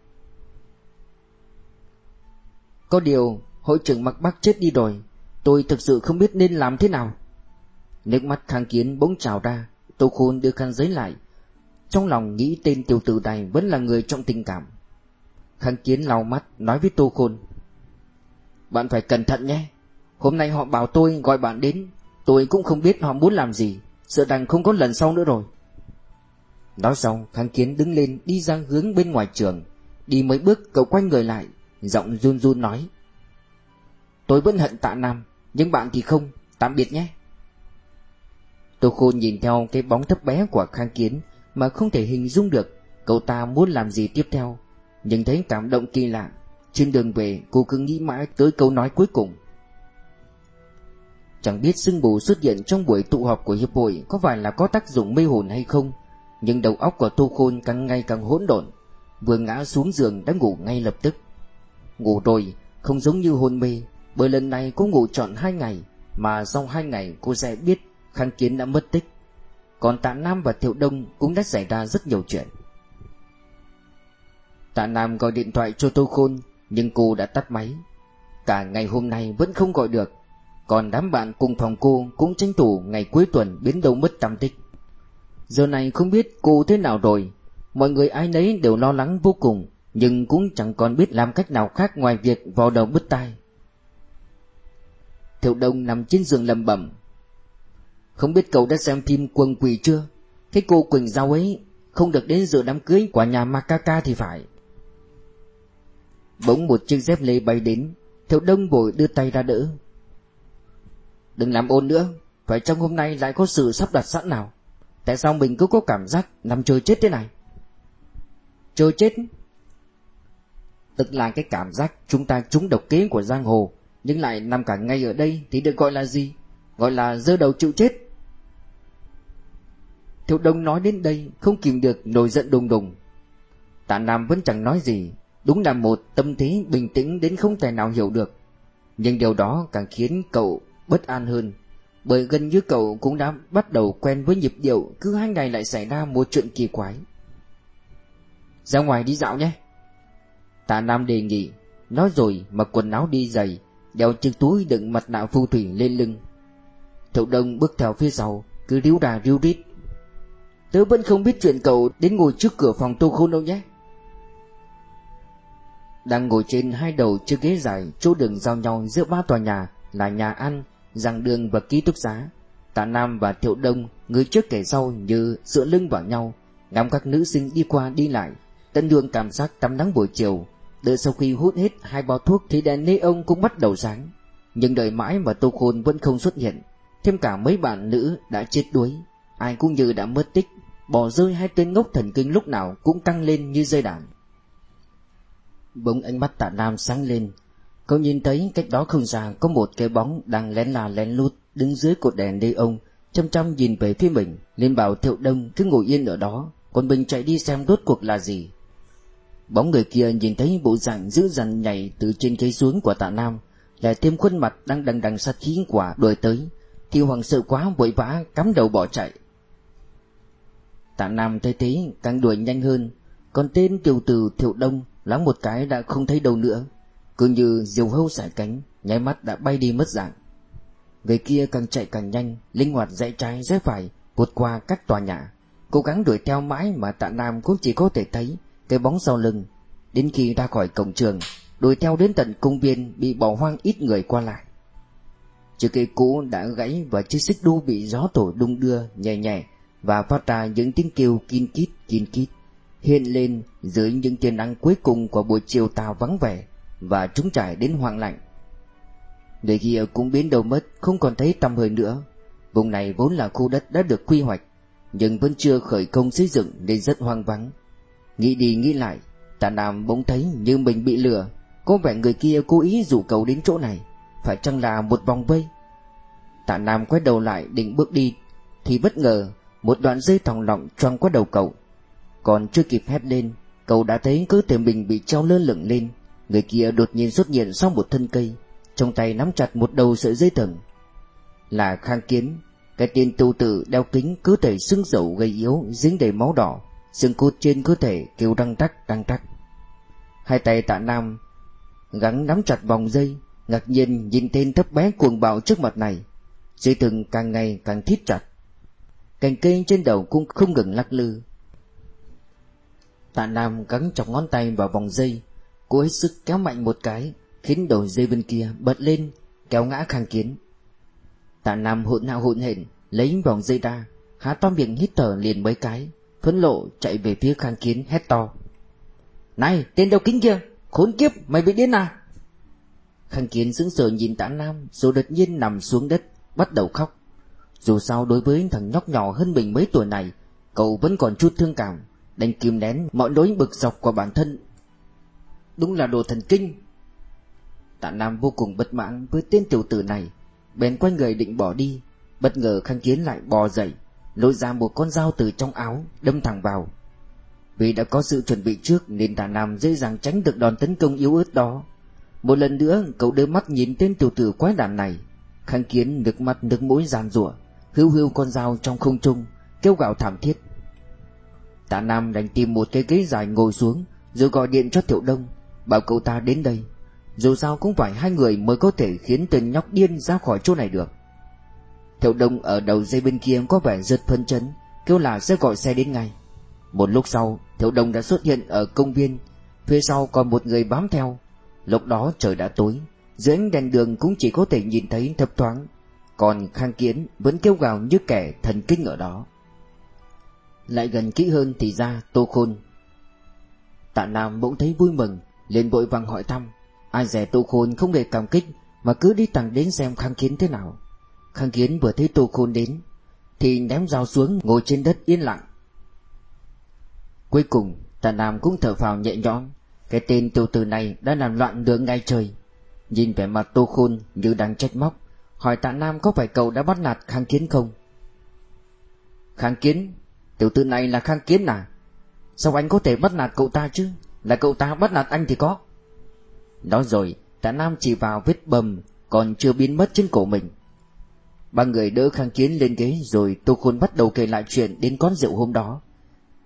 có điều, hội trưởng mặc bác chết đi rồi, Tôi thực sự không biết nên làm thế nào. Nước mắt khang kiến bỗng trào ra, Tô Khôn đưa khăn giấy lại. Trong lòng nghĩ tên tiểu tử này vẫn là người trọng tình cảm. Khang kiến lau mắt, nói với Tô Khôn. Bạn phải cẩn thận nhé. Hôm nay họ bảo tôi gọi bạn đến, Tôi cũng không biết họ muốn làm gì, Sợ rằng không có lần sau nữa rồi. Nói xong Khang Kiến đứng lên đi ra hướng bên ngoài trường, Đi mấy bước cậu quay người lại. Giọng run run nói. Tôi vẫn hận tạ Nam Nhưng bạn thì không Tạm biệt nhé. Tô Khôn nhìn theo cái bóng thấp bé của Khang Kiến Mà không thể hình dung được Cậu ta muốn làm gì tiếp theo. Nhưng thấy cảm động kỳ lạ Trên đường về cô cứ nghĩ mãi tới câu nói cuối cùng. Chẳng biết sưng bù xuất hiện trong buổi tụ họp của hiệp hội có phải là có tác dụng mê hồn hay không, nhưng đầu óc của Tô Khôn càng ngày càng hỗn độn, vừa ngã xuống giường đã ngủ ngay lập tức. Ngủ rồi, không giống như hôn mê, bởi lần này cô ngủ trọn hai ngày, mà sau hai ngày cô sẽ biết Khang Kiến đã mất tích. Còn Tạ Nam và Thiệu Đông cũng đã xảy ra rất nhiều chuyện. Tạ Nam gọi điện thoại cho Tô Khôn, nhưng cô đã tắt máy. Cả ngày hôm nay vẫn không gọi được, còn đám bạn cùng phòng cô cũng tranh thủ ngày cuối tuần biến đâu mất tâm tích. Giờ này không biết cô thế nào rồi, mọi người ai nấy đều lo lắng vô cùng, nhưng cũng chẳng còn biết làm cách nào khác ngoài việc vào đầu bứt tai. Thiệu Đông nằm trên giường lầm bẩm. Không biết cậu đã xem phim Quân quỳ chưa? Cái cô Quỳnh Giao ấy không được đến dự đám cưới của nhà Makaka thì phải. Bỗng một chiếc dép lê bay đến, Thiệu Đông vội đưa tay ra đỡ. Đừng làm ồn nữa Phải trong hôm nay lại có sự sắp đặt sẵn nào Tại sao mình cứ có cảm giác nằm chơi chết thế này Chơi chết Tức là cái cảm giác chúng ta trúng độc kế của giang hồ. Nhưng lại nằm cả ngay ở đây Thì được gọi là gì? Gọi là dơ đầu chịu chết. Thiệu Đông nói đến đây, Không kìm được nổi giận đùng đùng. Tạ Nam vẫn chẳng nói gì. Đúng là một tâm thế bình tĩnh đến không thể nào hiểu được. Nhưng điều đó càng khiến cậu bất an hơn. Bởi gần như cậu cũng đã bắt đầu quen với nhịp điệu, cứ hai ngày lại xảy ra một chuyện kỳ quái. Ra ngoài đi dạo nhé tạ nam đề nghị nói rồi mặc quần áo đi giày đeo chiếc túi đựng mặt nạ phù thủy lên lưng. Thậu đông bước theo phía sau cứ ríu đà ríu rít. Tớ vẫn không biết chuyện cậu đến ngồi trước cửa phòng tô khôn đâu nhé. Đang ngồi trên hai đầu chiếc ghế dài chỗ đường giao nhau giữa ba tòa nhà là nhà ăn giảng đường và ký túc xá. Tạ Nam và Thiệu Đông, người trước kẻ sau như dựa lưng vào nhau, Ngắm các nữ sinh đi qua đi lại Tận hưởng cảm giác tắm nắng buổi chiều. Đợi sau khi hút hết hai bao thuốc Thì đèn nê ông cũng bắt đầu sáng Nhưng đợi mãi mà Tô Khôn vẫn không xuất hiện, Thêm cả mấy bạn nữ đã chết đuối. Ai cũng như đã mất tích, Bỏ rơi hai tên ngốc thần kinh lúc nào Cũng căng lên như dây đàn. Bỗng ánh mắt tạ Nam sáng lên, Cậu nhìn thấy cách đó không xa Có một cái bóng đang lén là lén lút Đứng dưới cột đèn đê ông, Chăm chăm nhìn về phía mình, liền bảo Thiệu Đông cứ ngồi yên ở đó, Còn mình chạy đi xem rốt cuộc là gì. Bóng người kia nhìn thấy bộ dạng dữ dằn nhảy từ trên cây xuống của tạ Nam, Lại thêm khuôn mặt đang đằng đằng sát khí quả đuổi tới, Thì hoàng sợ quá vội vã cắm đầu bỏ chạy. Tạ Nam thấy thế, càng đuổi nhanh hơn, Còn tên tiểu tử Thiệu Đông lắm một cái đã không thấy đâu nữa. Cứ như diều hâu sải cánh, nháy mắt đã bay đi mất dạng. Người kia càng chạy càng nhanh, linh hoạt rẽ trái rẽ phải vượt qua các tòa nhà, cố gắng đuổi theo mãi mà tạ nam cũng chỉ có thể thấy cái bóng sau lưng đến khi ra khỏi cổng trường đuổi theo đến tận công viên bị bỏ hoang ít người qua lại chiếc cây cũ đã gãy và chiếc xích đu bị gió thổi đung đưa nhẹ nhẹ và phát ra những tiếng kêu kin kít kin kít hiện lên dưới những tia nắng cuối cùng của buổi chiều tà vắng vẻ và trúng trải đến hoang lạnh. Người kia cũng biến đầu mất, không còn thấy tăm hơi nữa. Vùng này vốn là khu đất đã được quy hoạch, nhưng vẫn chưa khởi công xây dựng nên rất hoang vắng. Nghĩ đi nghĩ lại, tạ Nam bỗng thấy như mình bị lừa, có vẻ người kia cố ý rủ cậu đến chỗ này, phải chăng là một vòng vây? Tạ Nam quay đầu lại định bước đi, thì bất ngờ một đoạn dây thòng lọng choang qua đầu cậu. Còn chưa kịp hét lên, cậu đã thấy cơ thể mình bị treo lơ lửng lên, Người kia đột nhiên xuất hiện sau một thân cây Trong tay nắm chặt một đầu sợi dây thừng Là khang kiến Cái tên tu tử đeo kính cứ thể xương dầu gây yếu Dính đầy máu đỏ Xương cốt trên cơ thể kêu răng rắc răng rắc. Hai tay tạ nam Gắn nắm chặt vòng dây, Ngạc nhiên nhìn tên thấp bé cuồng bạo trước mặt này. Dây thừng càng ngày càng thít chặt. Cành cây trên đầu cũng không ngừng lắc lư. Tạ Nam gắn chọc ngón tay vào vòng dây, cố hết sức kéo mạnh một cái, Khiến đầu dây bên kia bật lên, Kéo ngã khang kiến. Tạ Nam hỗn hạo hỗn hển, Lấy vòng dây ra, Há to miệng hít thở liền mấy cái. Phấn lộ chạy về phía khang kiến hét to. Này, tên đeo kính kia, Khốn kiếp, mày bị điên à? Khang kiến sững sờ nhìn tạ Nam, Rồi đột nhiên nằm xuống đất, Bắt đầu khóc. Dù sao đối với thằng nhóc nhỏ hơn mình mấy tuổi này, Cậu vẫn còn chút thương cảm, Đành kìm nén mọi nỗi bực dọc của bản thân. Đúng là đồ thần kinh. Tạ Nam vô cùng bất mãn với tên tiểu tử này, Bèn quay người định bỏ đi, Bất ngờ khang kiến lại bò dậy. Lôi ra một con dao từ trong áo, Đâm thẳng vào. Vì đã có sự chuẩn bị trước Nên Tạ Nam dễ dàng tránh được đòn tấn công yếu ớt đó. Một lần nữa, cậu đưa mắt nhìn tên tiểu tử quái đản này, kháng kiến nước mắt nước mũi giàn rủa Hưu hưu con dao trong không trung, Kêu gào thảm thiết. Tạ Nam đành tìm một cái ghế dài ngồi xuống, Rồi gọi điện cho Tiểu Đông, Bảo cậu ta đến đây. Dù sao cũng phải hai người mới có thể khiến tên nhóc điên ra khỏi chỗ này được. Thiệu đông ở đầu dây bên kia có vẻ rất phân chấn, Kêu là sẽ gọi xe đến ngay. Một lúc sau Thiệu đông đã xuất hiện ở công viên, Phía sau còn một người bám theo. Lúc đó trời đã tối, Dưới ánh đèn đường cũng chỉ có thể nhìn thấy thấp thoáng, Còn Khang Kiến vẫn kêu gào như kẻ thần kinh ở đó. Lại gần kỹ hơn thì ra Tô Khôn. Tạ Nam bỗng thấy vui mừng, liền vội vàng hỏi thăm. Ai dè tô khôn không hề cảm kích mà cứ đi thẳng đến xem khang kiến thế nào khang kiến vừa thấy tô khôn đến, thì ném dao xuống ngồi trên đất yên lặng. Cuối cùng tạ nam cũng thở phào nhẹ nhõm. Cái tên tiểu tử này đã làm loạn đường ngay trời. Nhìn vẻ mặt tô khôn như đang trách móc, hỏi tạ nam có phải cậu đã bắt nạt khang kiến không? Khang kiến, tiểu tử này là khang kiến à? Sao anh có thể bắt nạt cậu ta chứ? Là cậu ta bắt nạt anh thì có. Đó rồi Tạ Nam chỉ vào vết bầm Còn chưa biến mất trên cổ mình. Ba người đỡ khang kiến lên ghế Rồi Tô Khôn bắt đầu kể lại chuyện Đến con rượu hôm đó.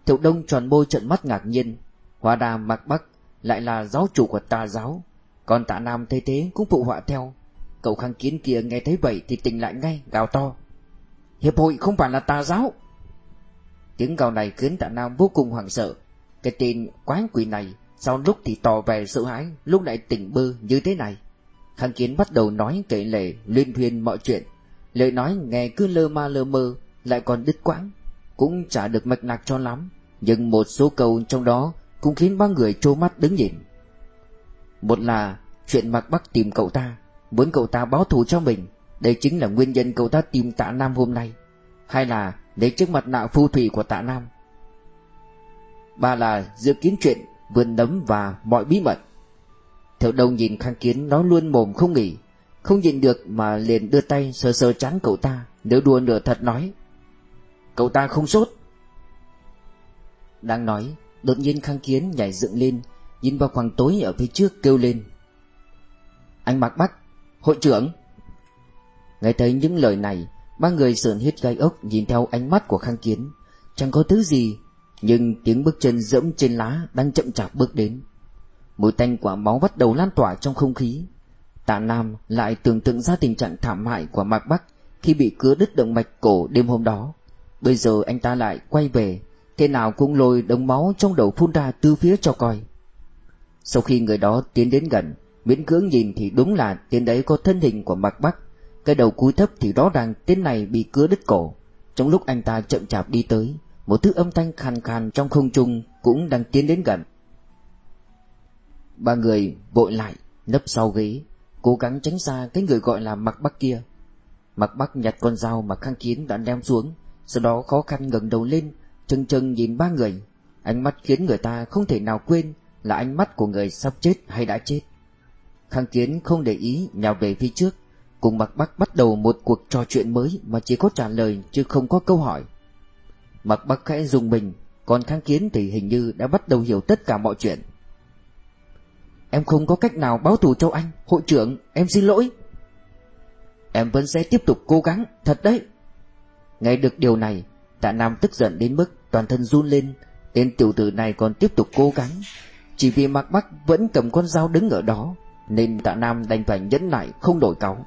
Thiệu Đông tròn môi trận mắt ngạc nhiên. Hòa đà mặc bắc, Lại là giáo chủ của tà giáo. Còn tạ Nam thấy thế cũng phụ họa theo. Cậu khang kiến kia nghe thấy vậy Thì tỉnh lại ngay, gào to. Hiệp hội không phải là tà giáo. Tiếng gào này khiến tạ Nam vô cùng hoảng sợ. Cái tên quái quỷ này Sau lúc thì tỏ vẻ sợ hãi, Lúc lại tỉnh bơ như thế này. Khang Kiến bắt đầu nói kể lể, Liên thuyên mọi chuyện. Lời nói nghe cứ lơ ma lơ mơ Lại còn đứt quãng Cũng chả được mạch lạc cho lắm Nhưng một số câu trong đó cũng khiến ba người trố mắt đứng nhìn. Một là chuyện Mạc Bắc tìm cậu ta, muốn cậu ta báo thù cho mình, đây chính là nguyên nhân cậu ta tìm tạ Nam hôm nay. Hai là lấy trước mặt nạ phù thủy của tạ Nam. Ba là dự kiến chuyện vườn nấm và mọi bí mật. Thiệu Đông nhìn Khang Kiến nói luôn mồm không nghỉ, không nhìn được mà liền đưa tay sờ sờ chán cậu ta, nếu đùa nửa thật nói. Cậu ta không sốt. Đang nói, đột nhiên Khang Kiến nhảy dựng lên, nhìn vào khoảng tối ở phía trước kêu lên. Anh Mạc Bắc, hội trưởng. Nghe thấy những lời này, ba người sườn hết gai ốc nhìn theo ánh mắt của Khang Kiến. Chẳng có thứ gì, nhưng tiếng bước chân dẫm trên lá đang chậm chạp bước đến. Mùi tanh quả máu bắt đầu lan tỏa trong không khí. Tạ Nam lại tưởng tượng ra tình trạng thảm hại của Mạc Bắc khi bị cứa đứt động mạch cổ đêm hôm đó. Bây giờ anh ta lại quay về, thế nào cũng lôi đống máu trong đầu phun ra từ phía cho coi. Sau khi người đó tiến đến gần, miễn cưỡng nhìn thì đúng là tên đấy có thân hình của Mạc Bắc. Cái đầu cúi thấp thì rõ ràng tên này bị cứa đứt cổ. Trong lúc anh ta chậm chạp đi tới, một thứ âm thanh khàn khàn trong không trung cũng đang tiến đến gần. Ba người vội lại, nấp sau ghế, cố gắng tránh xa cái người gọi là Mạc Bắc kia. Mạc Bắc nhặt con dao mà Khang Kiến đã đem xuống, sau đó khó khăn ngẩng đầu lên, chừng chừng nhìn ba người. Ánh mắt khiến người ta không thể nào quên là ánh mắt của người sắp chết hay đã chết. Khang Kiến không để ý nhào về phía trước, cùng Mạc Bắc bắt đầu một cuộc trò chuyện mới mà chỉ có trả lời chứ không có câu hỏi. Mạc Bắc khẽ dùng mình, còn Khang Kiến thì hình như đã bắt đầu hiểu tất cả mọi chuyện. Em không có cách nào báo thù cho anh, hội trưởng, em xin lỗi. Em vẫn sẽ tiếp tục cố gắng, thật đấy. Nghe được điều này, tạ Nam tức giận đến mức toàn thân run lên, tên tiểu tử này còn tiếp tục cố gắng. Chỉ vì Mạc Bắc vẫn cầm con dao đứng ở đó, nên tạ Nam đành phải nhẫn lại không đổi cáu.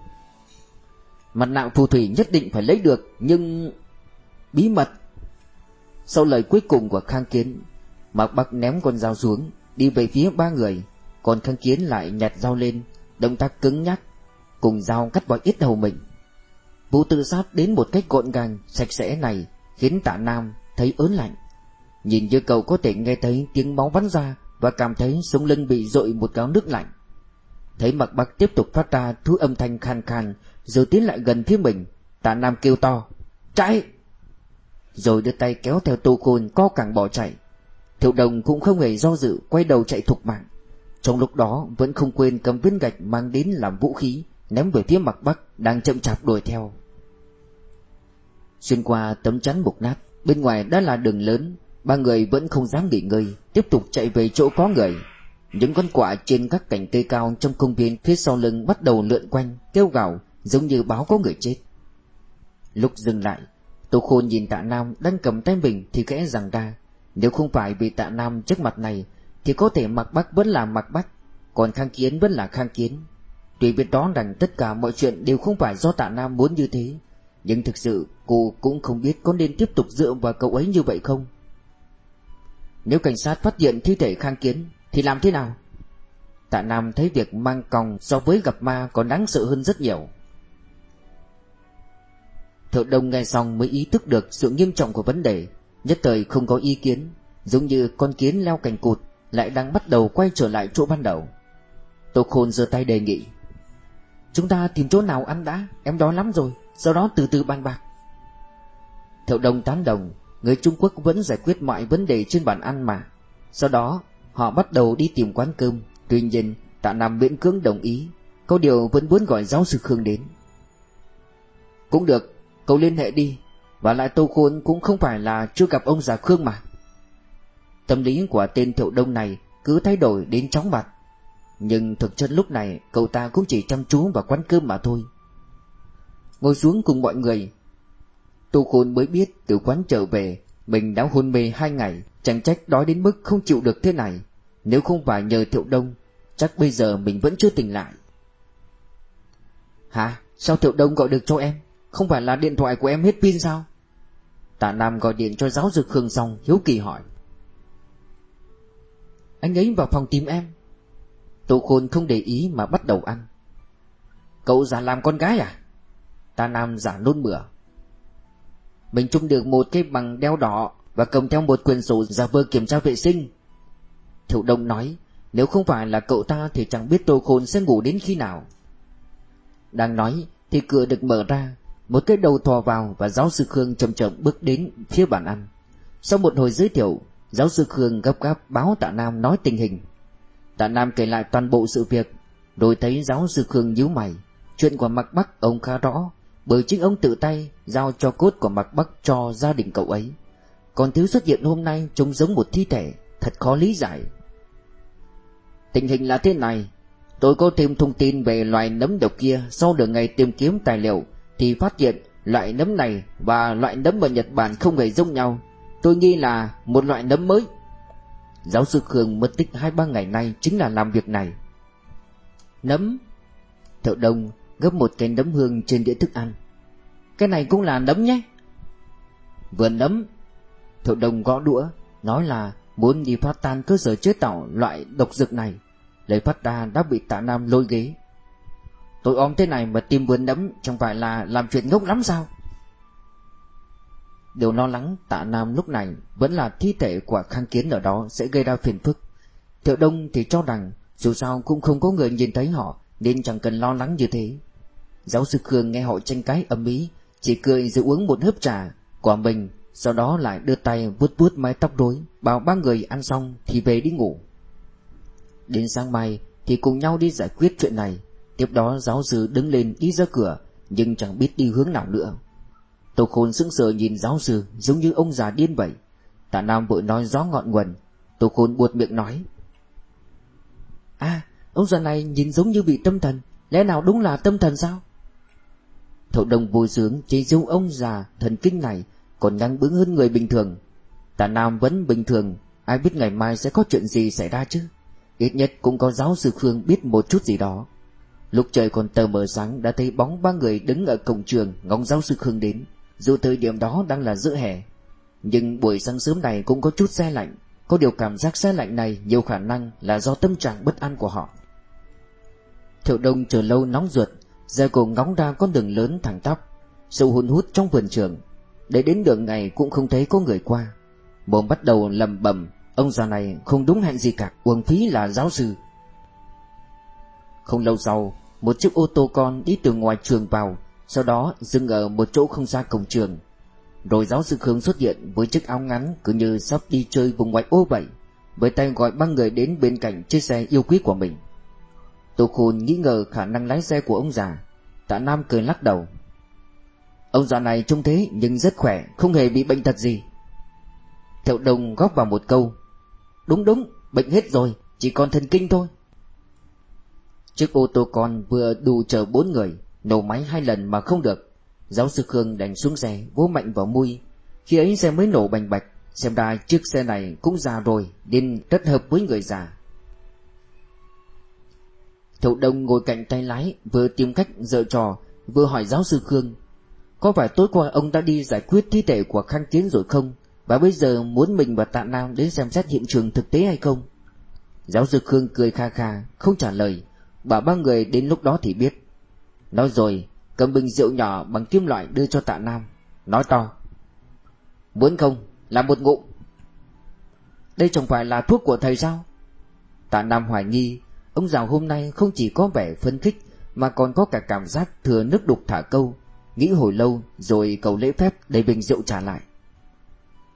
Mặt nạ phù thủy nhất định phải lấy được, nhưng... Bí mật Sau lời cuối cùng của Khang Kiến, Mạc Bắc ném con dao xuống, đi về phía ba người, còn kháng Kiến lại nhặt dao lên, động tác cứng nhắc, cùng dao cắt vào ít đầu mình. Vụ tự sát đến một cách gọn gàng, sạch sẽ này khiến tạ Nam thấy ớn lạnh. Nhìn như cậu có thể nghe thấy tiếng máu bắn ra và cảm thấy sống lưng bị dội một gáo nước lạnh. Thấy mặc bắc tiếp tục phát ra thứ âm thanh khan khan rồi tiến lại gần phía mình, tạ Nam kêu to, chạy! Rồi đưa tay kéo theo tô khôn co cẳng bỏ chạy. Thiệu đồng cũng không hề do dự quay đầu chạy thục mạng. Trong lúc đó vẫn không quên cầm viên gạch mang đến làm vũ khí ném về phía mặt bắc đang chậm chạp đuổi theo. Xuyên qua tấm chắn mục nát, bên ngoài đã là đường lớn, ba người vẫn không dám nghỉ ngơi, tiếp tục chạy về chỗ có người. Những con quạ trên các cành cây cao trong công viên phía sau lưng bắt đầu lượn quanh, kêu gào, giống như báo có người chết. Lúc dừng lại, Tô Khôn nhìn tạ Nam đang cầm tay mình thì kẽ rằng ra, nếu không phải vì tạ Nam trước mặt này, thì có thể mặc bắc vẫn là mặc bắc, còn khang kiến vẫn là khang kiến. Tuy biết đó rằng tất cả mọi chuyện đều không phải do tạ Nam muốn như thế, nhưng thực sự cô cũng không biết có nên tiếp tục dựa vào cậu ấy như vậy không. Nếu cảnh sát phát hiện thi thể khang kiến thì làm thế nào? Tạ Nam thấy việc mang còng so với gặp ma còn đáng sợ hơn rất nhiều. Thợ đông nghe xong mới ý thức được sự nghiêm trọng của vấn đề, nhất thời không có ý kiến, giống như con kiến leo cành cụt lại đang bắt đầu quay trở lại chỗ ban đầu. Tô Khôn giơ tay đề nghị. Chúng ta tìm chỗ nào ăn đã, em đói lắm rồi, sau đó từ từ bàn bạc. Thiệu đồng tán đồng, người Trung Quốc vẫn giải quyết mọi vấn đề trên bàn ăn mà. Sau đó, họ bắt đầu đi tìm quán cơm, tuy nhiên tạ Nam miễn cưỡng đồng ý, có điều vẫn muốn gọi giáo sư Khương đến. Cũng được, cậu liên hệ đi, và lại Tô Khôn cũng không phải là chưa gặp ông già Khương mà. Tâm lý của tên thiệu đông này cứ thay đổi đến chóng mặt. Nhưng thực chất lúc này cậu ta cũng chỉ chăm chú vào quán cơm mà thôi. Ngồi xuống cùng mọi người. Tu Khôn mới biết từ quán trở về, mình đã hôn mê hai ngày, chẳng trách đói đến mức không chịu được thế này. Nếu không phải nhờ thiệu đông, chắc bây giờ mình vẫn chưa tỉnh lại. Hả? Sao thiệu đông gọi được cho em? Không phải là điện thoại của em hết pin sao? Tạ Nam gọi điện cho giáo dục Khương xong, hiếu kỳ hỏi. Anh ấy vào phòng tìm em. Tô Khôn không để ý mà bắt đầu ăn. Cậu giả làm con gái à? Ta Nam giả nôn mửa. Mình chung được một cái bằng đeo đỏ Và cầm theo một quyển sổ giả vờ kiểm tra vệ sinh. Thiệu Đông nói, Nếu không phải là cậu ta thì chẳng biết Tô Khôn sẽ ngủ đến khi nào. Đang nói thì cửa được mở ra, Một cái đầu thò vào và giáo sư Khương chậm chậm bước đến phía bàn ăn. Sau một hồi giới thiệu Giáo sư Khương gấp gáp báo tạ Nam nói tình hình. Tạ Nam kể lại toàn bộ sự việc, Rồi thấy giáo sư Khương nhíu mày. Chuyện của Mạc Bắc ông khá rõ, Bởi chính ông tự tay Giao cho cốt của Mạc Bắc cho gia đình cậu ấy. Còn thiếu xuất hiện hôm nay Trông giống một thi thể, Thật khó lý giải. Tình hình là thế này, Tôi có thêm thông tin về loài nấm độc kia. Sau đường ngày tìm kiếm tài liệu, Thì phát hiện loại nấm này Và loại nấm ở Nhật Bản không hề giống nhau. Tôi nghĩ là một loại nấm mới. Giáo sư Khương mất tích hai ba ngày nay Chính là làm việc này. Nấm, Thợ đông, gấp một cái nấm hương trên đĩa thức ăn. Cái này cũng là nấm nhé. Vừa nấm, Thợ đông gõ đũa, Nói là muốn đi phát tan cơ sở chế tạo loại độc dược này. Lấy phát ra đã bị tạ Nam lôi ghế. Tôi ôm thế này mà tìm vườn nấm, Chẳng phải là làm chuyện ngốc lắm sao? Điều lo lắng tạ Nam lúc này Vẫn là thi thể của khang kiến ở đó Sẽ gây ra phiền phức. Thiệu Đông thì cho rằng Dù sao cũng không có người nhìn thấy họ, Nên chẳng cần lo lắng như thế. Giáo sư Khương nghe họ tranh cãi âm ý Chỉ cười rồi uống một hớp trà Của mình, Sau đó lại đưa tay vuốt vuốt mái tóc rối Bảo ba người ăn xong thì về đi ngủ. Đến sáng mai Thì cùng nhau đi giải quyết chuyện này. Tiếp đó giáo sư đứng lên đi ra cửa, Nhưng chẳng biết đi hướng nào nữa. Tô Khôn sững sờ nhìn giáo sư, Giống như ông già điên vậy Tạ Nam vội nói gió ngọn nguồn. Tô Khôn buột miệng nói À ông già này nhìn giống như bị tâm thần, Lẽ nào đúng là tâm thần sao? Thậu đồng vui sướng chỉ giống ông già thần kinh này, Còn ngang bướng hơn người bình thường. Tạ Nam vẫn bình thường, Ai biết ngày mai sẽ có chuyện gì xảy ra chứ? Ít nhất cũng có giáo sư Khương biết một chút gì đó. Lúc trời còn tờ mờ sáng, đã thấy bóng ba người đứng ở cổng trường, ngóng giáo sư Khương đến. Dù thời điểm đó đang là giữa hè, Nhưng buổi sáng sớm này cũng có chút xe lạnh. Có điều cảm giác xe lạnh này nhiều khả năng là do tâm trạng bất an của họ. Thiệu đông chờ lâu nóng ruột Giờ cùng ngóng ra con đường lớn thẳng tóc Sự hùn hút trong vườn trường. Để đến đường này cũng không thấy có người qua. Mồm bắt đầu lầm bầm Ông già này không đúng hẹn gì cả, Uổng phí là giáo sư. Không lâu sau, Một chiếc ô tô con đi từ ngoài trường vào sau đó dừng ở một chỗ không xa cổng trường. Rồi giáo sư Khương xuất hiện Với chiếc áo ngắn cứ như sắp đi chơi vùng ngoại ô vậy Với tay gọi ba người đến bên cạnh chiếc xe yêu quý của mình. Tô Khôn nghĩ ngờ khả năng lái xe của ông già. Tạ Nam cười lắc đầu. Ông già này trông thế nhưng rất khỏe Không hề bị bệnh tật gì. Thiệu Đồng góp vào một câu. Đúng đúng, bệnh hết rồi, chỉ còn thần kinh thôi. Chiếc ô tô con vừa đủ chở bốn người, nổ máy hai lần mà không được. Giáo sư Khương đành xuống xe, vỗ mạnh vào mui. Khi ấy xe mới nổ bành bạch, xem ra chiếc xe này cũng già rồi, nên rất hợp với người già. Thậu Đông ngồi cạnh tay lái, vừa tìm cách dở trò, vừa hỏi giáo sư Khương. Có phải tối qua ông đã đi giải quyết thi thể của Khang Kiến rồi không? Và bây giờ muốn mình và Tạ Nam đến xem xét hiện trường thực tế hay không Giáo sư Khương cười kha kha Không trả lời Bảo ba người đến lúc đó thì biết Nói rồi, cầm bình rượu nhỏ bằng kim loại đưa cho Tạ Nam, Nói to. Muốn không là một ngụm. Đây chẳng phải là thuốc của thầy sao? Tạ Nam hoài nghi, Ông già hôm nay không chỉ có vẻ phân khích Mà còn có cả cảm giác thừa nước đục thả câu, Nghĩ hồi lâu rồi cầu lễ phép đầy bình rượu trả lại.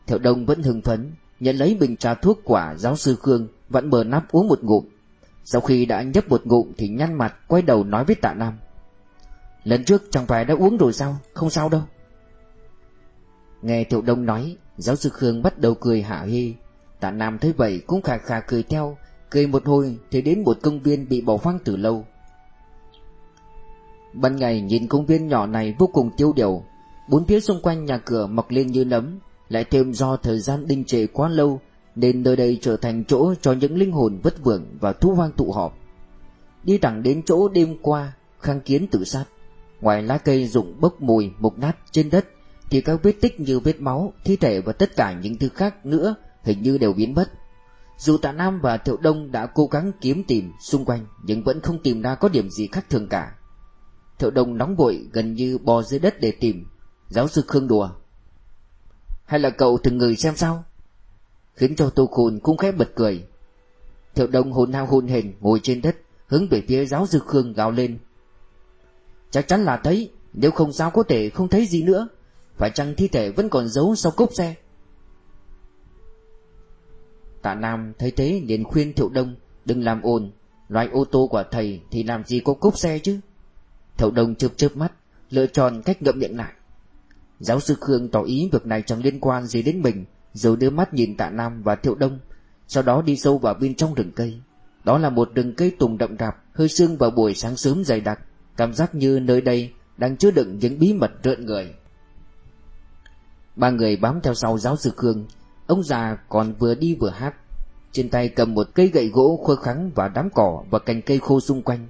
Thiệu Đông vẫn hưng phấn, Nhận lấy bình trà thuốc quả giáo sư Khương, Vẫn bờ nắp uống một ngụm. Sau khi đã nhấp một ngụm thì nhăn mặt, Quay đầu nói với tạ Nam. Lần trước chẳng phải đã uống rồi sao? Không sao đâu. Nghe Thiệu Đông nói, Giáo sư Khương bắt đầu cười hả hê. Tạ Nam thấy vậy cũng khà khà cười theo, Cười một hồi thì đến một công viên bị bỏ hoang từ lâu. Ban ngày nhìn công viên nhỏ này vô cùng tiêu điều. Bốn phía xung quanh nhà cửa mọc lên như nấm, lại thêm do thời gian đình trệ quá lâu Nên nơi đây trở thành chỗ cho những linh hồn vất vưởng và thú hoang tụ họp. Đi thẳng đến chỗ đêm qua Khang kiến tự sát. Ngoài lá cây rụng bốc mùi mục nát trên đất Thì các vết tích như vết máu, thi thể và tất cả những thứ khác nữa Hình như đều biến mất. Dù Tạ Nam và Thiệu Đông đã cố gắng kiếm tìm xung quanh Nhưng vẫn không tìm ra có điểm gì khác thường cả. Thiệu Đông nóng vội gần như bò dưới đất để tìm. Giáo sư Khương đùa Hay là cậu từng người xem sao? Khiến cho Tô Khôn cũng khẽ bật cười. Thiệu Đông hồn hao hồn hển ngồi trên đất Hướng về phía giáo sư Khương gào lên. Chắc chắn là thấy, Nếu không sao có thể không thấy gì nữa. Phải chăng thi thể vẫn còn giấu sau cốp xe? Tạ Nam thấy thế liền khuyên Thiệu Đông, Đừng làm ồn, Loại ô tô của thầy thì làm gì có cốp xe chứ? Thiệu Đông chớp chớp mắt, Lựa chọn cách ngậm miệng lại. Giáo sư Khương tỏ ý việc này chẳng liên quan gì đến mình, Rồi đưa mắt nhìn Tạ Nam và Thiệu Đông, Sau đó đi sâu vào bên trong rừng cây. Đó là một rừng cây tùng đậm rạp Hơi sương vào buổi sáng sớm dày đặc. Cảm giác như nơi đây đang chứa đựng những bí mật rợn người. Ba người bám theo sau giáo sư Khương. Ông già còn vừa đi vừa hát. Trên tay cầm một cây gậy gỗ khô khắng và đám cỏ và cành cây khô xung quanh.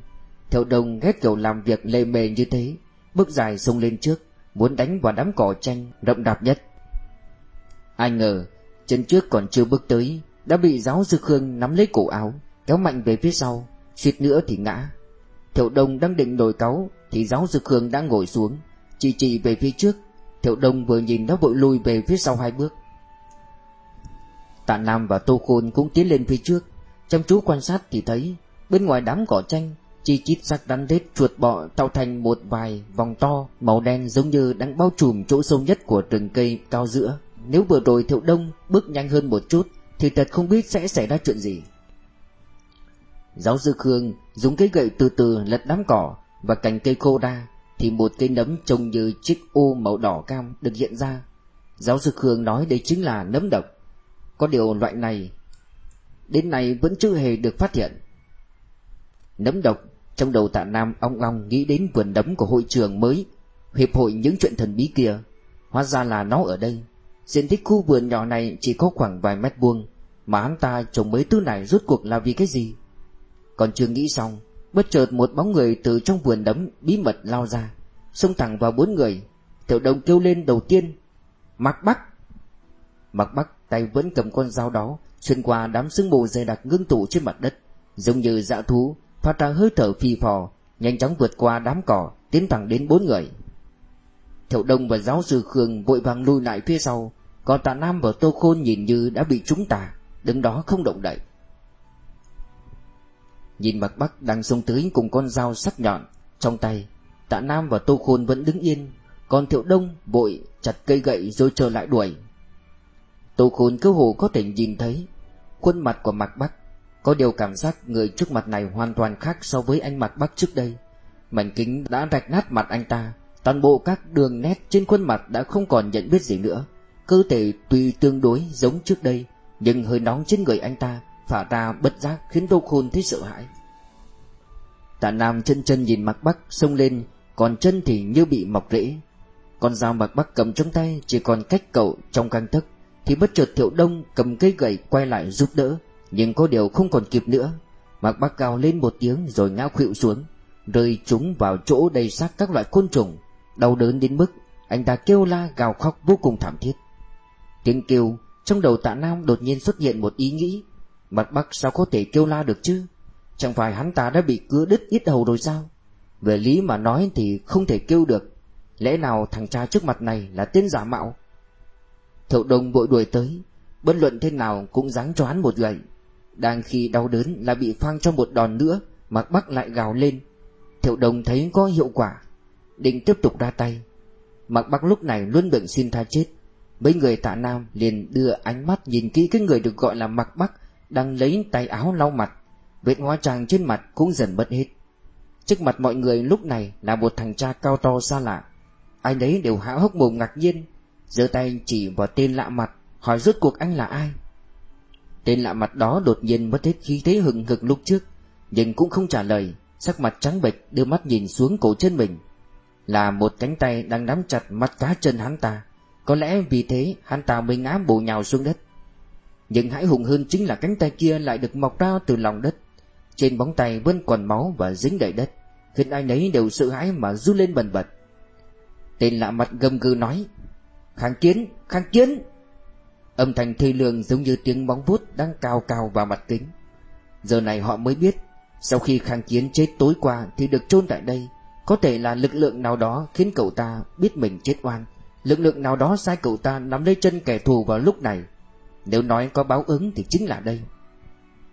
Theo đồng ghét kiểu làm việc lề mề như thế, Bước dài xông lên trước, Muốn đánh vào đám cỏ tranh rậm đạp nhất. Ai ngờ, Chân trước còn chưa bước tới, Đã bị giáo sư Khương nắm lấy cổ áo, Kéo mạnh về phía sau, suýt nữa thì ngã. Thiệu Đông đang định nổi cáu, Thì giáo sư Khương đã ngồi xuống. Chỉ chỉ về phía trước, Thiệu Đông vừa nhìn đã vội lùi về phía sau hai bước. Tạ Nam và Tô Khôn cũng tiến lên phía trước. Chăm chú quan sát thì thấy, Bên ngoài đám cỏ tranh Chi chít sắc đắn đết chuột bọ tạo thành một vài vòng to, Màu đen giống như đang bao trùm chỗ sâu nhất của rừng cây cao giữa. Nếu vừa rồi Thiệu Đông bước nhanh hơn một chút, Thì thật không biết sẽ xảy ra chuyện gì. Giáo sư Khương dùng cây gậy từ từ lật đám cỏ Và cành cây khô ra Thì một cây nấm trông như chiếc ô màu đỏ cam được hiện ra. Giáo sư Khương nói đây chính là nấm độc. Có điều loại này, Đến nay vẫn chưa hề được phát hiện. Nấm độc Trong đầu tạ Nam ong ong nghĩ đến vườn nấm của hội trường mới, Hiệp hội những chuyện thần bí kia. Hóa ra là nó ở đây. Diện tích khu vườn nhỏ này chỉ có khoảng vài mét vuông, Mà hắn ta trồng mấy thứ này rốt cuộc là vì cái gì? Còn chưa nghĩ xong, Bất chợt một bóng người từ trong vườn đấm bí mật lao ra, Xông thẳng vào bốn người. Tiểu đồng kêu lên đầu tiên, Mạc Bắc! Mạc Bắc tay vẫn cầm con dao đó, Xuyên qua đám sương mù dày đặc ngưng tụ trên mặt đất, Giống như dã thú Phát ra hơi thở phì phò, Nhanh chóng vượt qua đám cỏ, Tiến thẳng đến bốn người. Thiệu Đông và giáo sư Khương vội vàng lùi lại phía sau, Còn tạ Nam và Tô Khôn nhìn như đã bị trúng tà, Đứng đó không động đậy. Nhìn mặt Bắc đang xông tới cùng con dao sắc nhọn, Trong tay, Tạ Nam và Tô Khôn vẫn đứng yên, Còn Thiệu Đông vội chặt cây gậy rồi trở lại đuổi. Tô Khôn cơ hồ có thể nhìn thấy, Khuôn mặt của mặt Bắc Có điều cảm giác người trước mặt này hoàn toàn khác so với anh mặt Bắc trước đây. Mảnh kính đã rạch nát mặt anh ta, Toàn bộ các đường nét trên khuôn mặt đã không còn nhận biết gì nữa. Cơ thể tuy tương đối giống trước đây, Nhưng hơi nóng trên người anh ta Phả ra bất giác khiến Tô Khôn thấy sợ hãi. Tạ Nam chân chân nhìn mặt Bắc xông lên, Còn chân thì như bị mọc rễ. Con dao mặt Bắc cầm trong tay, Chỉ còn cách cậu trong căng thức Thì bất chợt Thiệu Đông cầm cây gậy quay lại giúp đỡ, Nhưng có điều không còn kịp nữa. Mạc Bắc gào lên một tiếng rồi ngã khuỵu xuống, Rơi chúng vào chỗ đầy xác các loại côn trùng. Đau đớn đến mức Anh ta kêu la gào khóc vô cùng thảm thiết. Tiếng kêu Trong đầu tạ Nam đột nhiên xuất hiện một ý nghĩ. Mặt Bắc sao có thể kêu la được chứ? Chẳng phải hắn ta đã bị cứa đứt ít đầu rồi sao? Về lý mà nói thì không thể kêu được. Lẽ nào thằng cha trước mặt này là tên giả mạo? Thiệu đồng vội đuổi tới. Bất luận thế nào cũng dáng cho hắn một gậy. Đang khi đau đớn là bị phang cho một đòn nữa, Mạc Bắc lại gào lên. Thiệu đồng thấy có hiệu quả. Định tiếp tục ra tay. Mạc Bắc lúc này luôn bệnh xin tha chết. Mấy người tạ nam liền đưa ánh mắt nhìn kỹ cái người được gọi là Mạc Bắc đang lấy tay áo lau mặt Vết hóa trang trên mặt cũng dần mất hết. Trước mặt mọi người lúc này là một thằng cha cao to xa lạ. Ai đấy đều há hốc mồm ngạc nhiên, giơ tay chỉ vào tên lạ mặt, Hỏi rốt cuộc anh là ai. Tên lạ mặt đó đột nhiên mất hết khí thế hừng hực lúc trước, Nhưng cũng không trả lời, Sắc mặt trắng bệch đưa mắt nhìn xuống cổ chân mình. Là một cánh tay đang nắm chặt mắt cá chân hắn ta. Có lẽ vì thế hắn ta mới ngã bổ nhào xuống đất. Nhưng hãi hùng hơn chính là cánh tay kia lại được mọc ra từ lòng đất. Trên bóng tay vẫn còn máu và dính đầy đất. Khiến ai nấy đều sợ hãi mà run lên bần bật. Tên lạ mặt gầm gừ nói Kháng kiến, kháng kiến Âm thanh thê lương giống như tiếng bóng vuốt đang cao cao vào mặt kính. Giờ này họ mới biết Sau khi kháng kiến chết tối qua thì được chôn tại đây Có thể là lực lượng nào đó khiến cậu ta biết mình chết oan. Lực lượng nào đó sai cậu ta nắm lấy chân kẻ thù vào lúc này. Nếu nói có báo ứng thì chính là đây.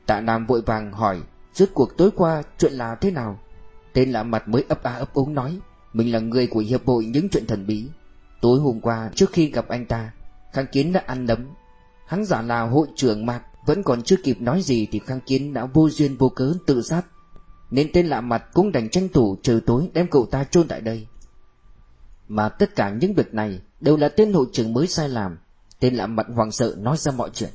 Tạ Nam vội vàng hỏi, Rốt cuộc tối qua chuyện là thế nào? Tên lạ mặt mới ấp a ấp úng nói, Mình là người của hiệp hội những chuyện thần bí. Tối hôm qua, trước khi gặp anh ta, Khang Kiến đã ăn nấm. Hắn giả là hội trưởng Mạc, Vẫn còn chưa kịp nói gì Thì Khang Kiến đã vô duyên vô cớ tự sát. Nên tên lạ mặt cũng đành tranh thủ Chờ tối đem cậu ta chôn tại đây. Mà tất cả những việc này Đều là tên hội trưởng mới sai làm. Tên lạ mặt hoàng sợ nói ra mọi chuyện.